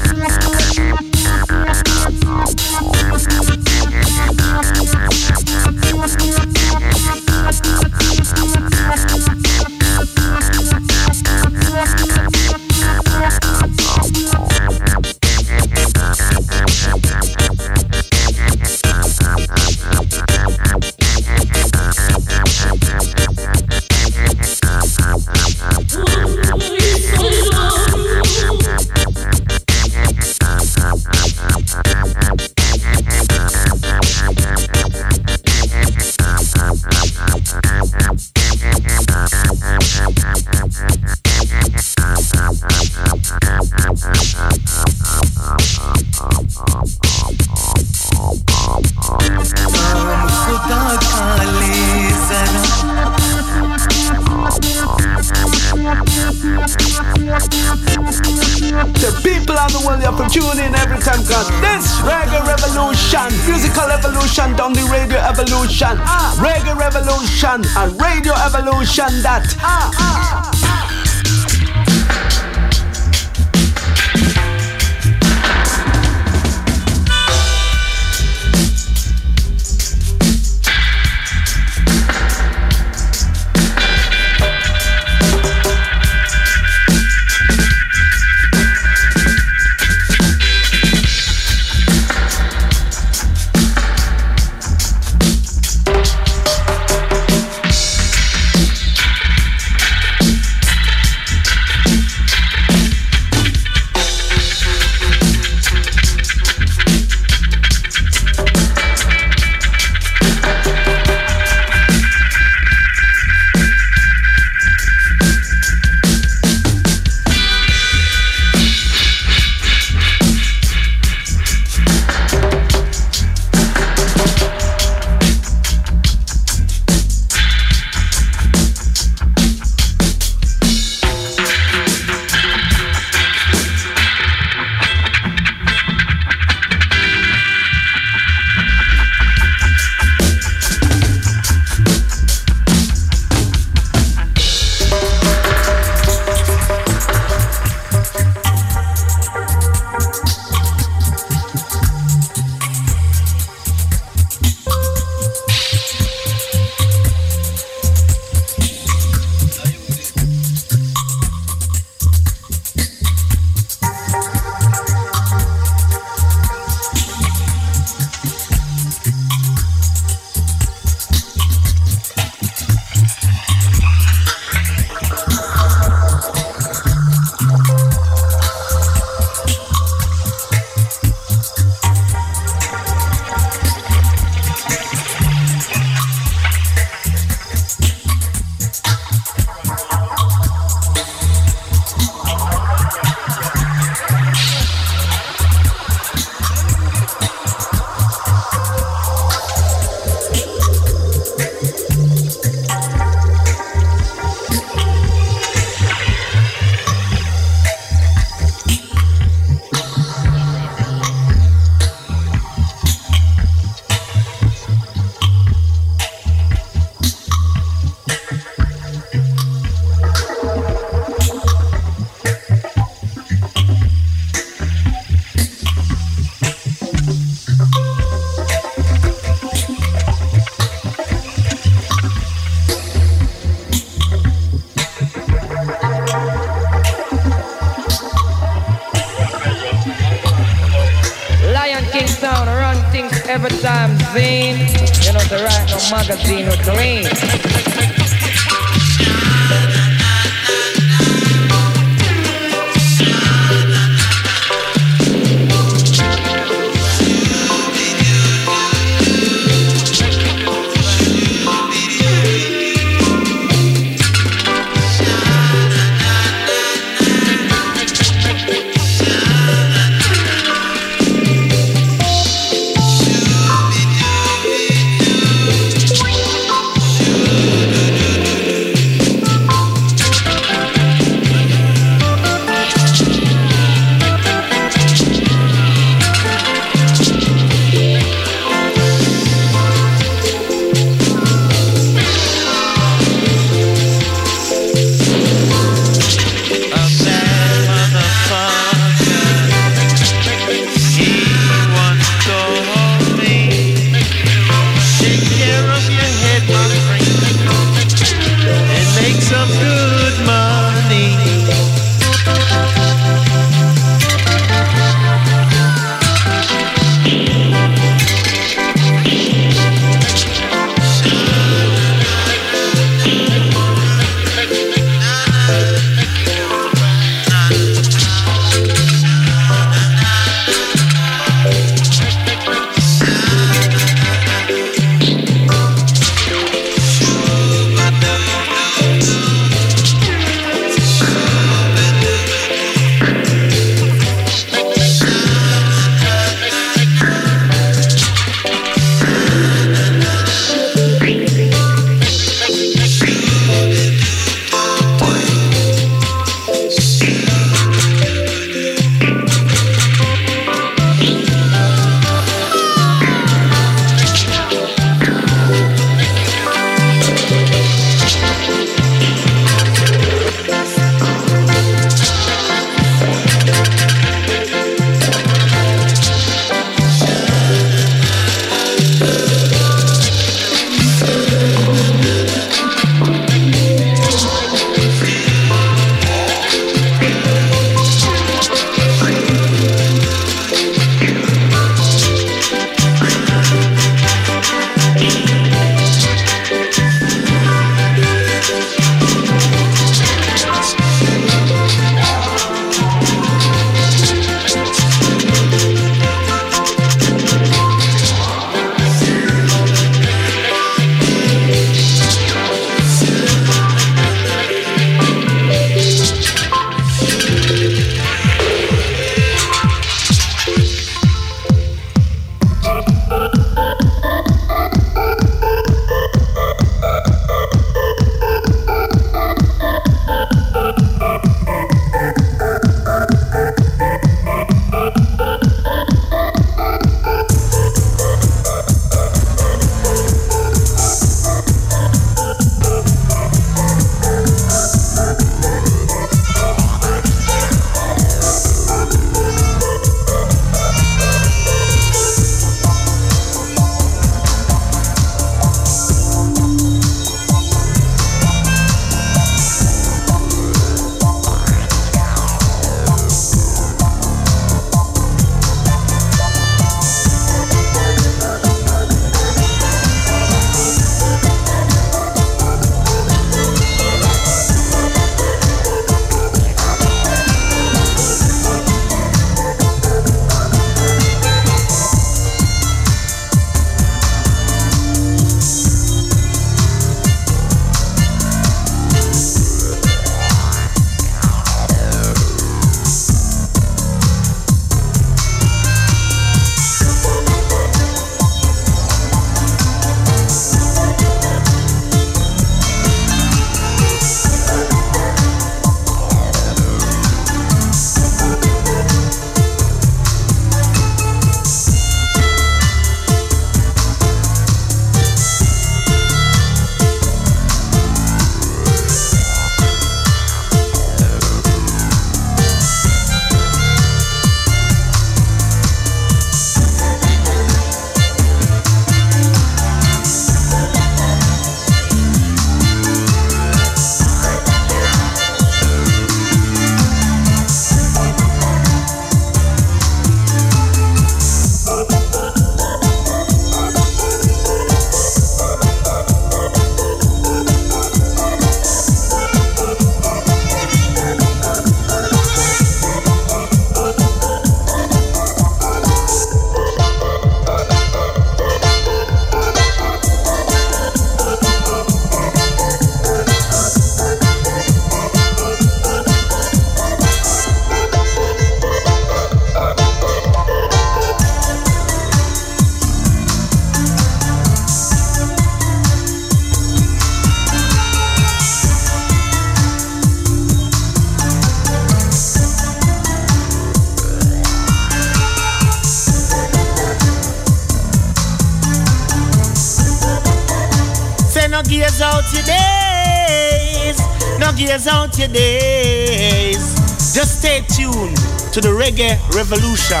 Revolution.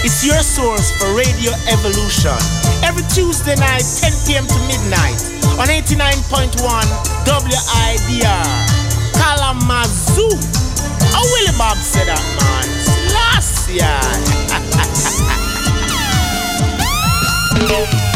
It's your source for Radio Evolution. Every Tuesday night, 10 p.m. to midnight on 89.1 WIDR. Kalamazoo. Oh, Willie Bob said that, man. Selassie. Yeah,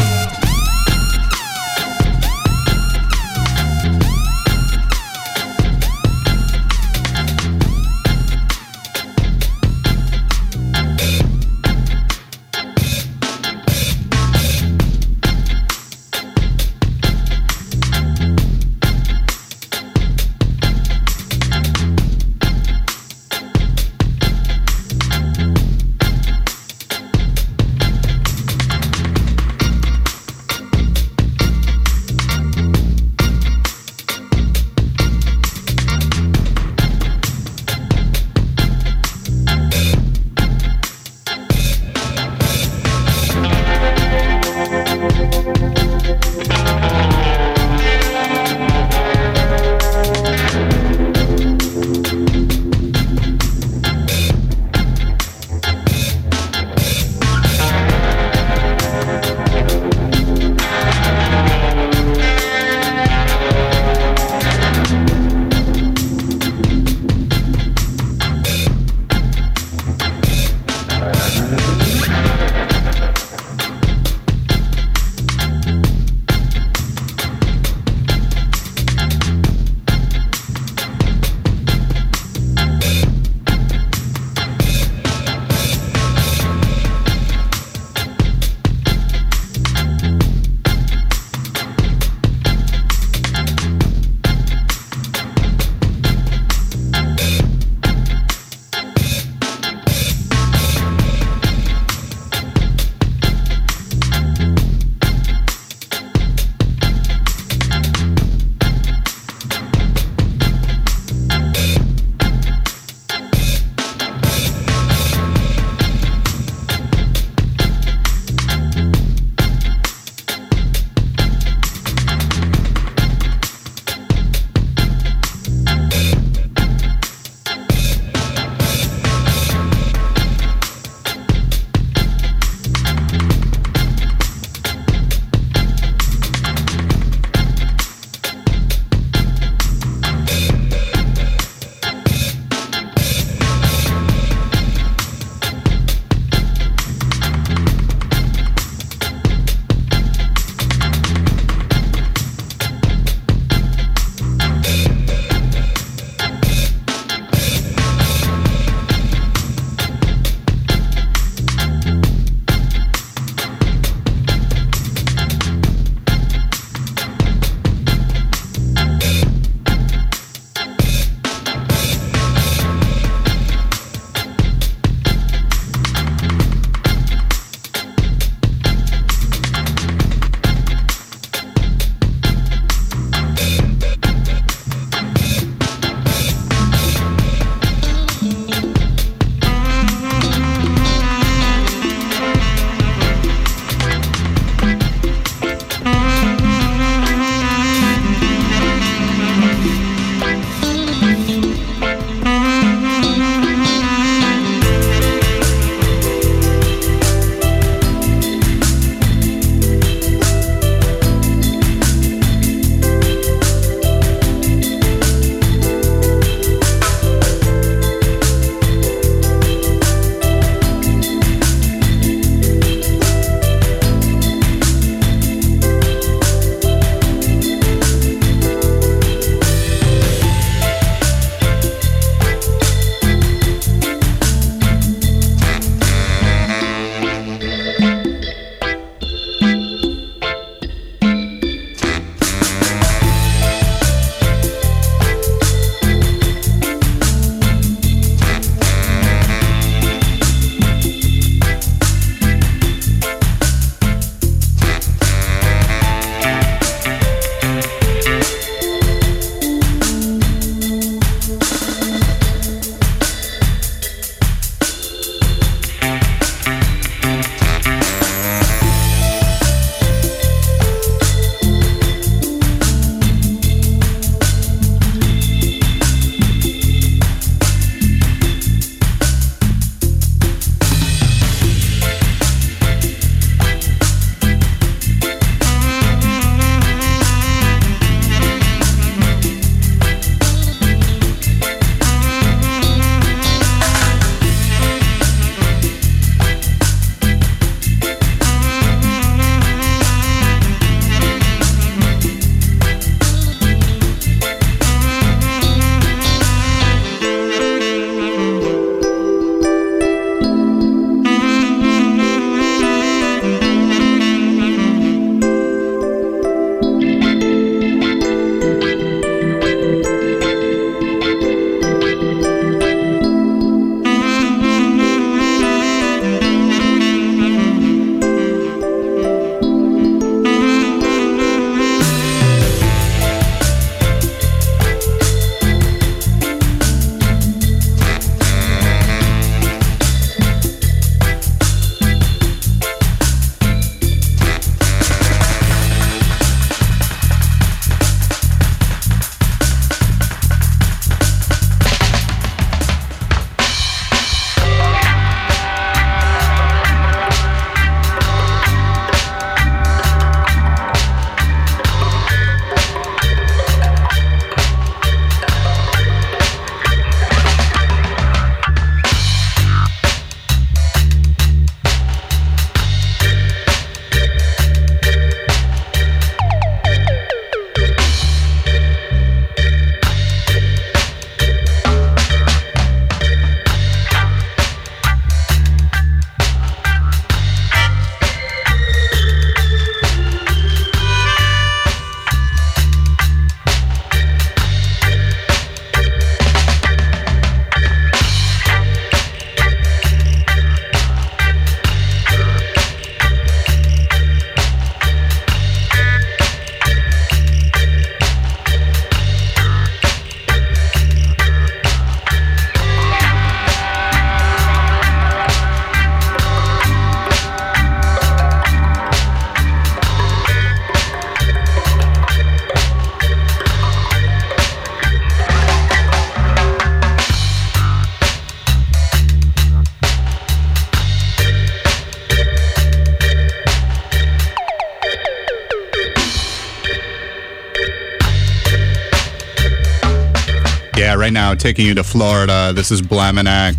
taking you to Florida. This is Blaminak.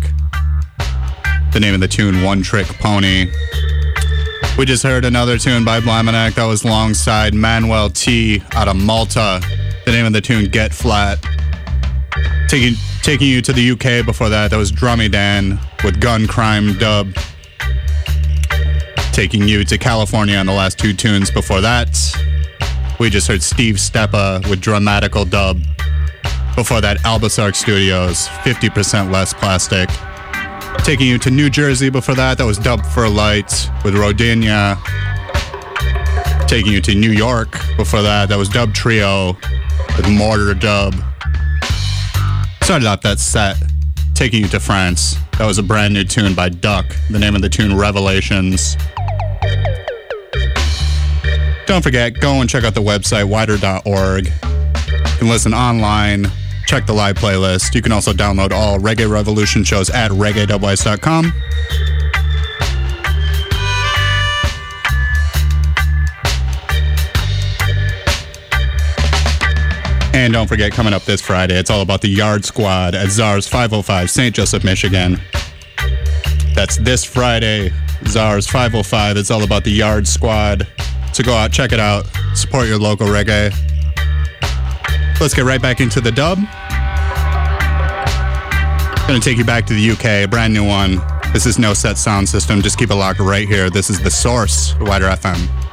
The name of the tune, One Trick Pony. We just heard another tune by Blaminak that was alongside Manuel T out of Malta. The name of the tune, Get Flat. Taking taking you to the UK before that, that was Drummy Dan with Gun Crime Dub. Taking you to California on the last two tunes before that. We just heard Steve Steppa with Dramatical Dub. Before that, Albasark Studios, 50% less plastic. Taking you to New Jersey before that, that was Dub for Light with Rodinia. Taking you to New York before that, that was Dub Trio with Mortar Dub. Started out that set, taking you to France. That was a brand new tune by Duck. The name of the tune, Revelations. Don't forget, go and check out the website, widr.org. You can listen online, check the live playlist. You can also download all Reggae Revolution shows at reggae.wise.com. And don't forget, coming up this Friday, it's all about the Yard Squad at ZARS 505, St. Joseph, Michigan. That's this Friday, ZARS 505. It's all about the Yard Squad. So go out, check it out, support your local reggae. Let's get right back into the dub. Gonna take you back to the UK, a brand new one. This is no set sound system. Just keep it locked right here. This is the source, WIDR FM.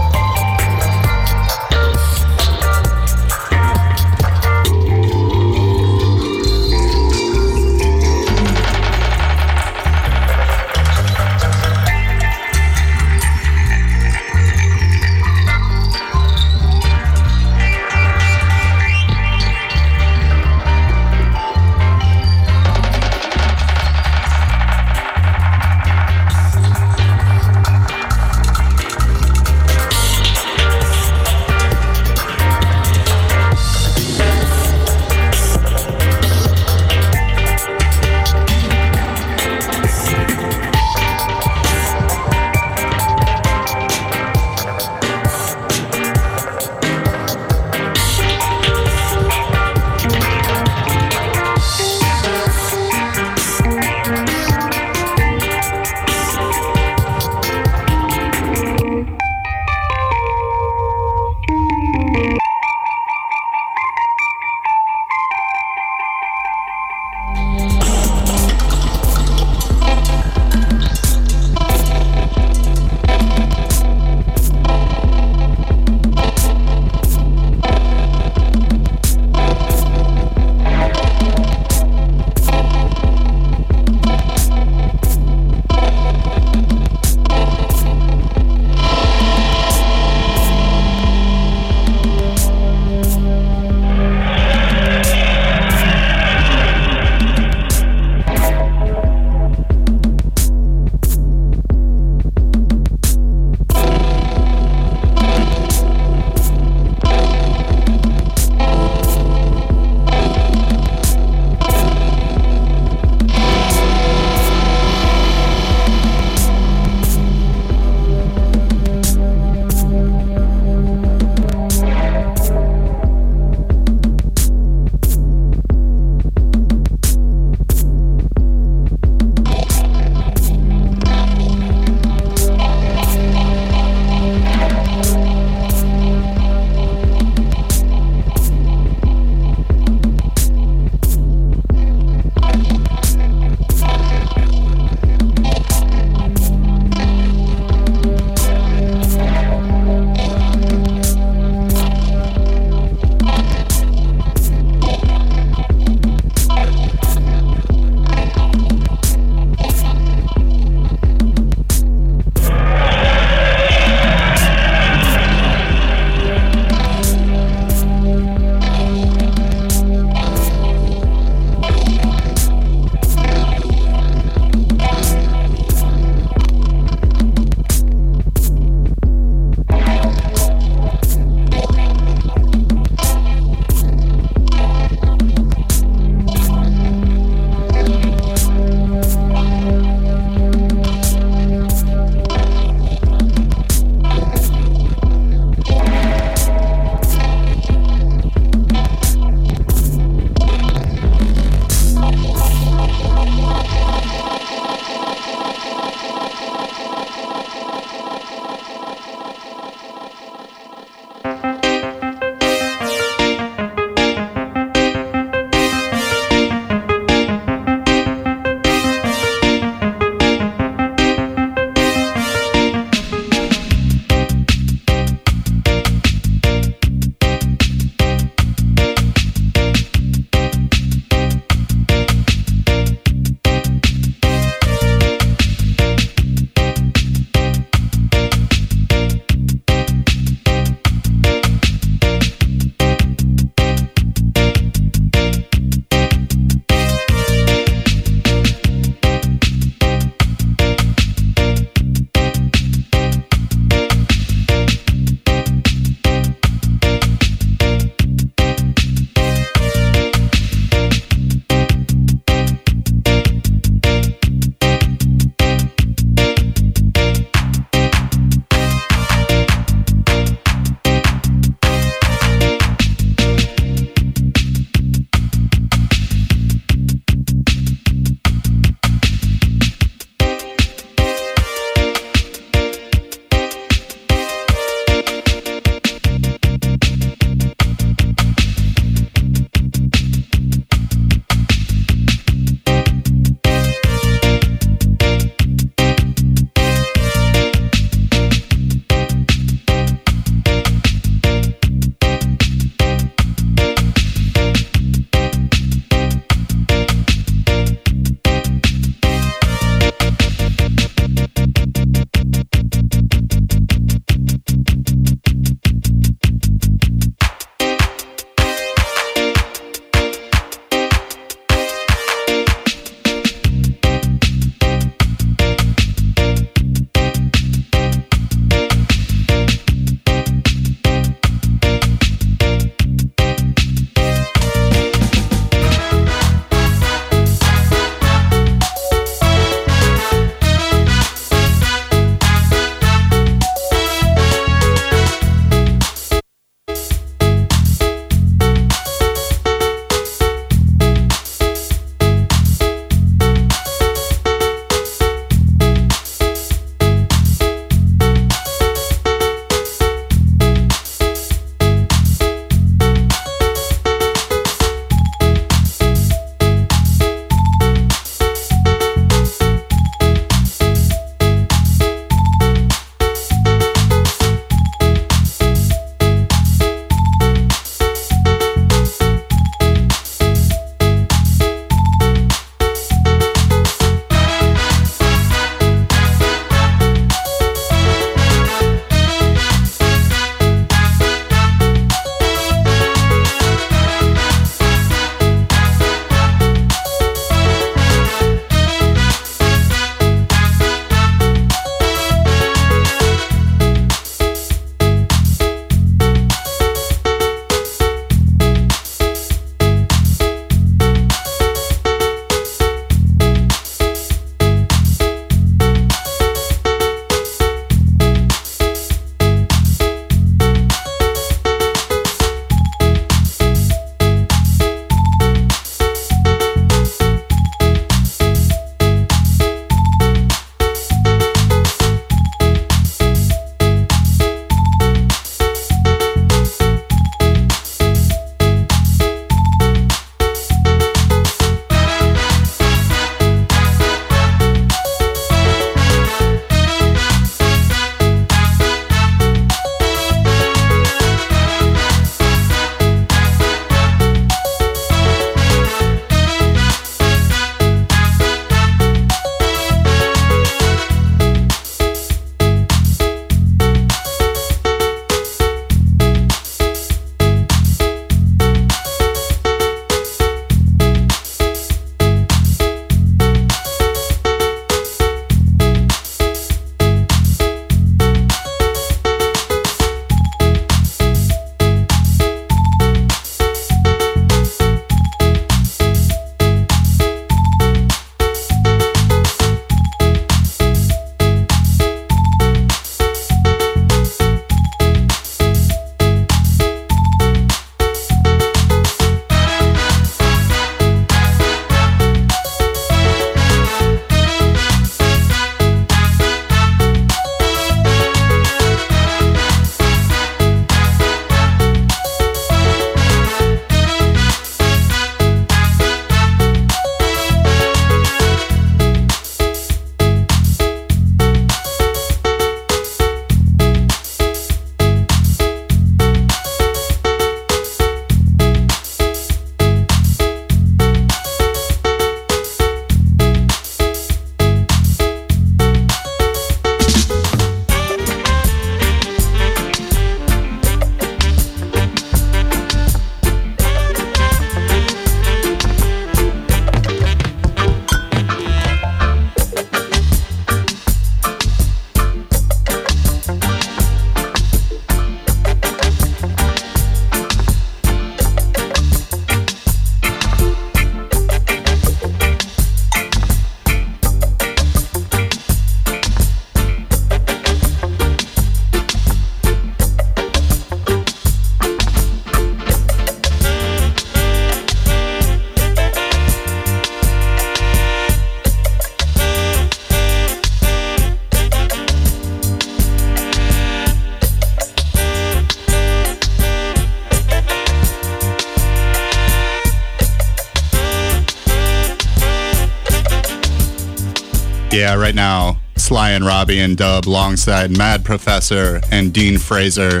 Right now, Sly and Robbie and Dub alongside Mad Professor and Dean Fraser.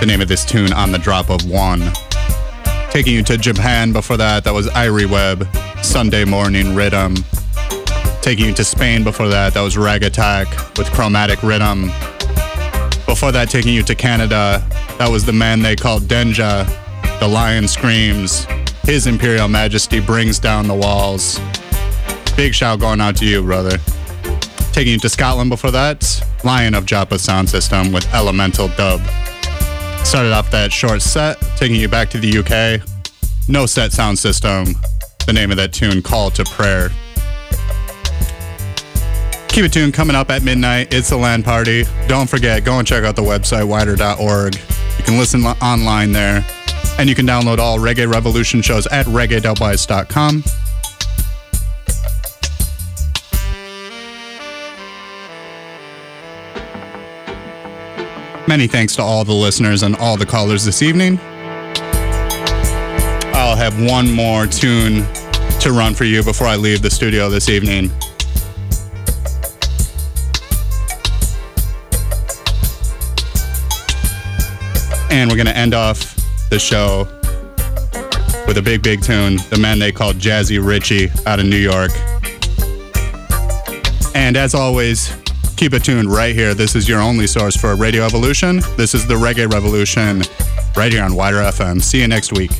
The name of this tune, On the Drop of One. Taking you to Japan before that, that was Irie Web, Sunday Morning Rhythm. Taking you to Spain before that, that was Rag Attack with Chromatic Rhythm. Before that, taking you to Canada, that was the man they called Denja. The Lion Screams. His Imperial Majesty brings down the walls. Big shout going out to you, brother. Taking you to Scotland before that, Lion of Joppa Sound System with Elemental Dub. Started off that short set, taking you back to the UK. No Set Sound System, the name of that tune, Call to Prayer. Keep it tuned coming up at midnight. It's the land party. Don't forget, go and check out the website, widr.org. You can listen online there. And you can download all Reggae Revolution shows at reggae.wise.com. Many thanks to all the listeners and all the callers this evening. I'll have one more tune to run for you before I leave the studio this evening. And we're going to end off the show with a big, big tune. The man they called Jazzy Richie out of New York. And as always, keep it tuned right here. This is your only source for Radio Evolution. This is the Reggae Revolution right here on WIDR FM. See you next week.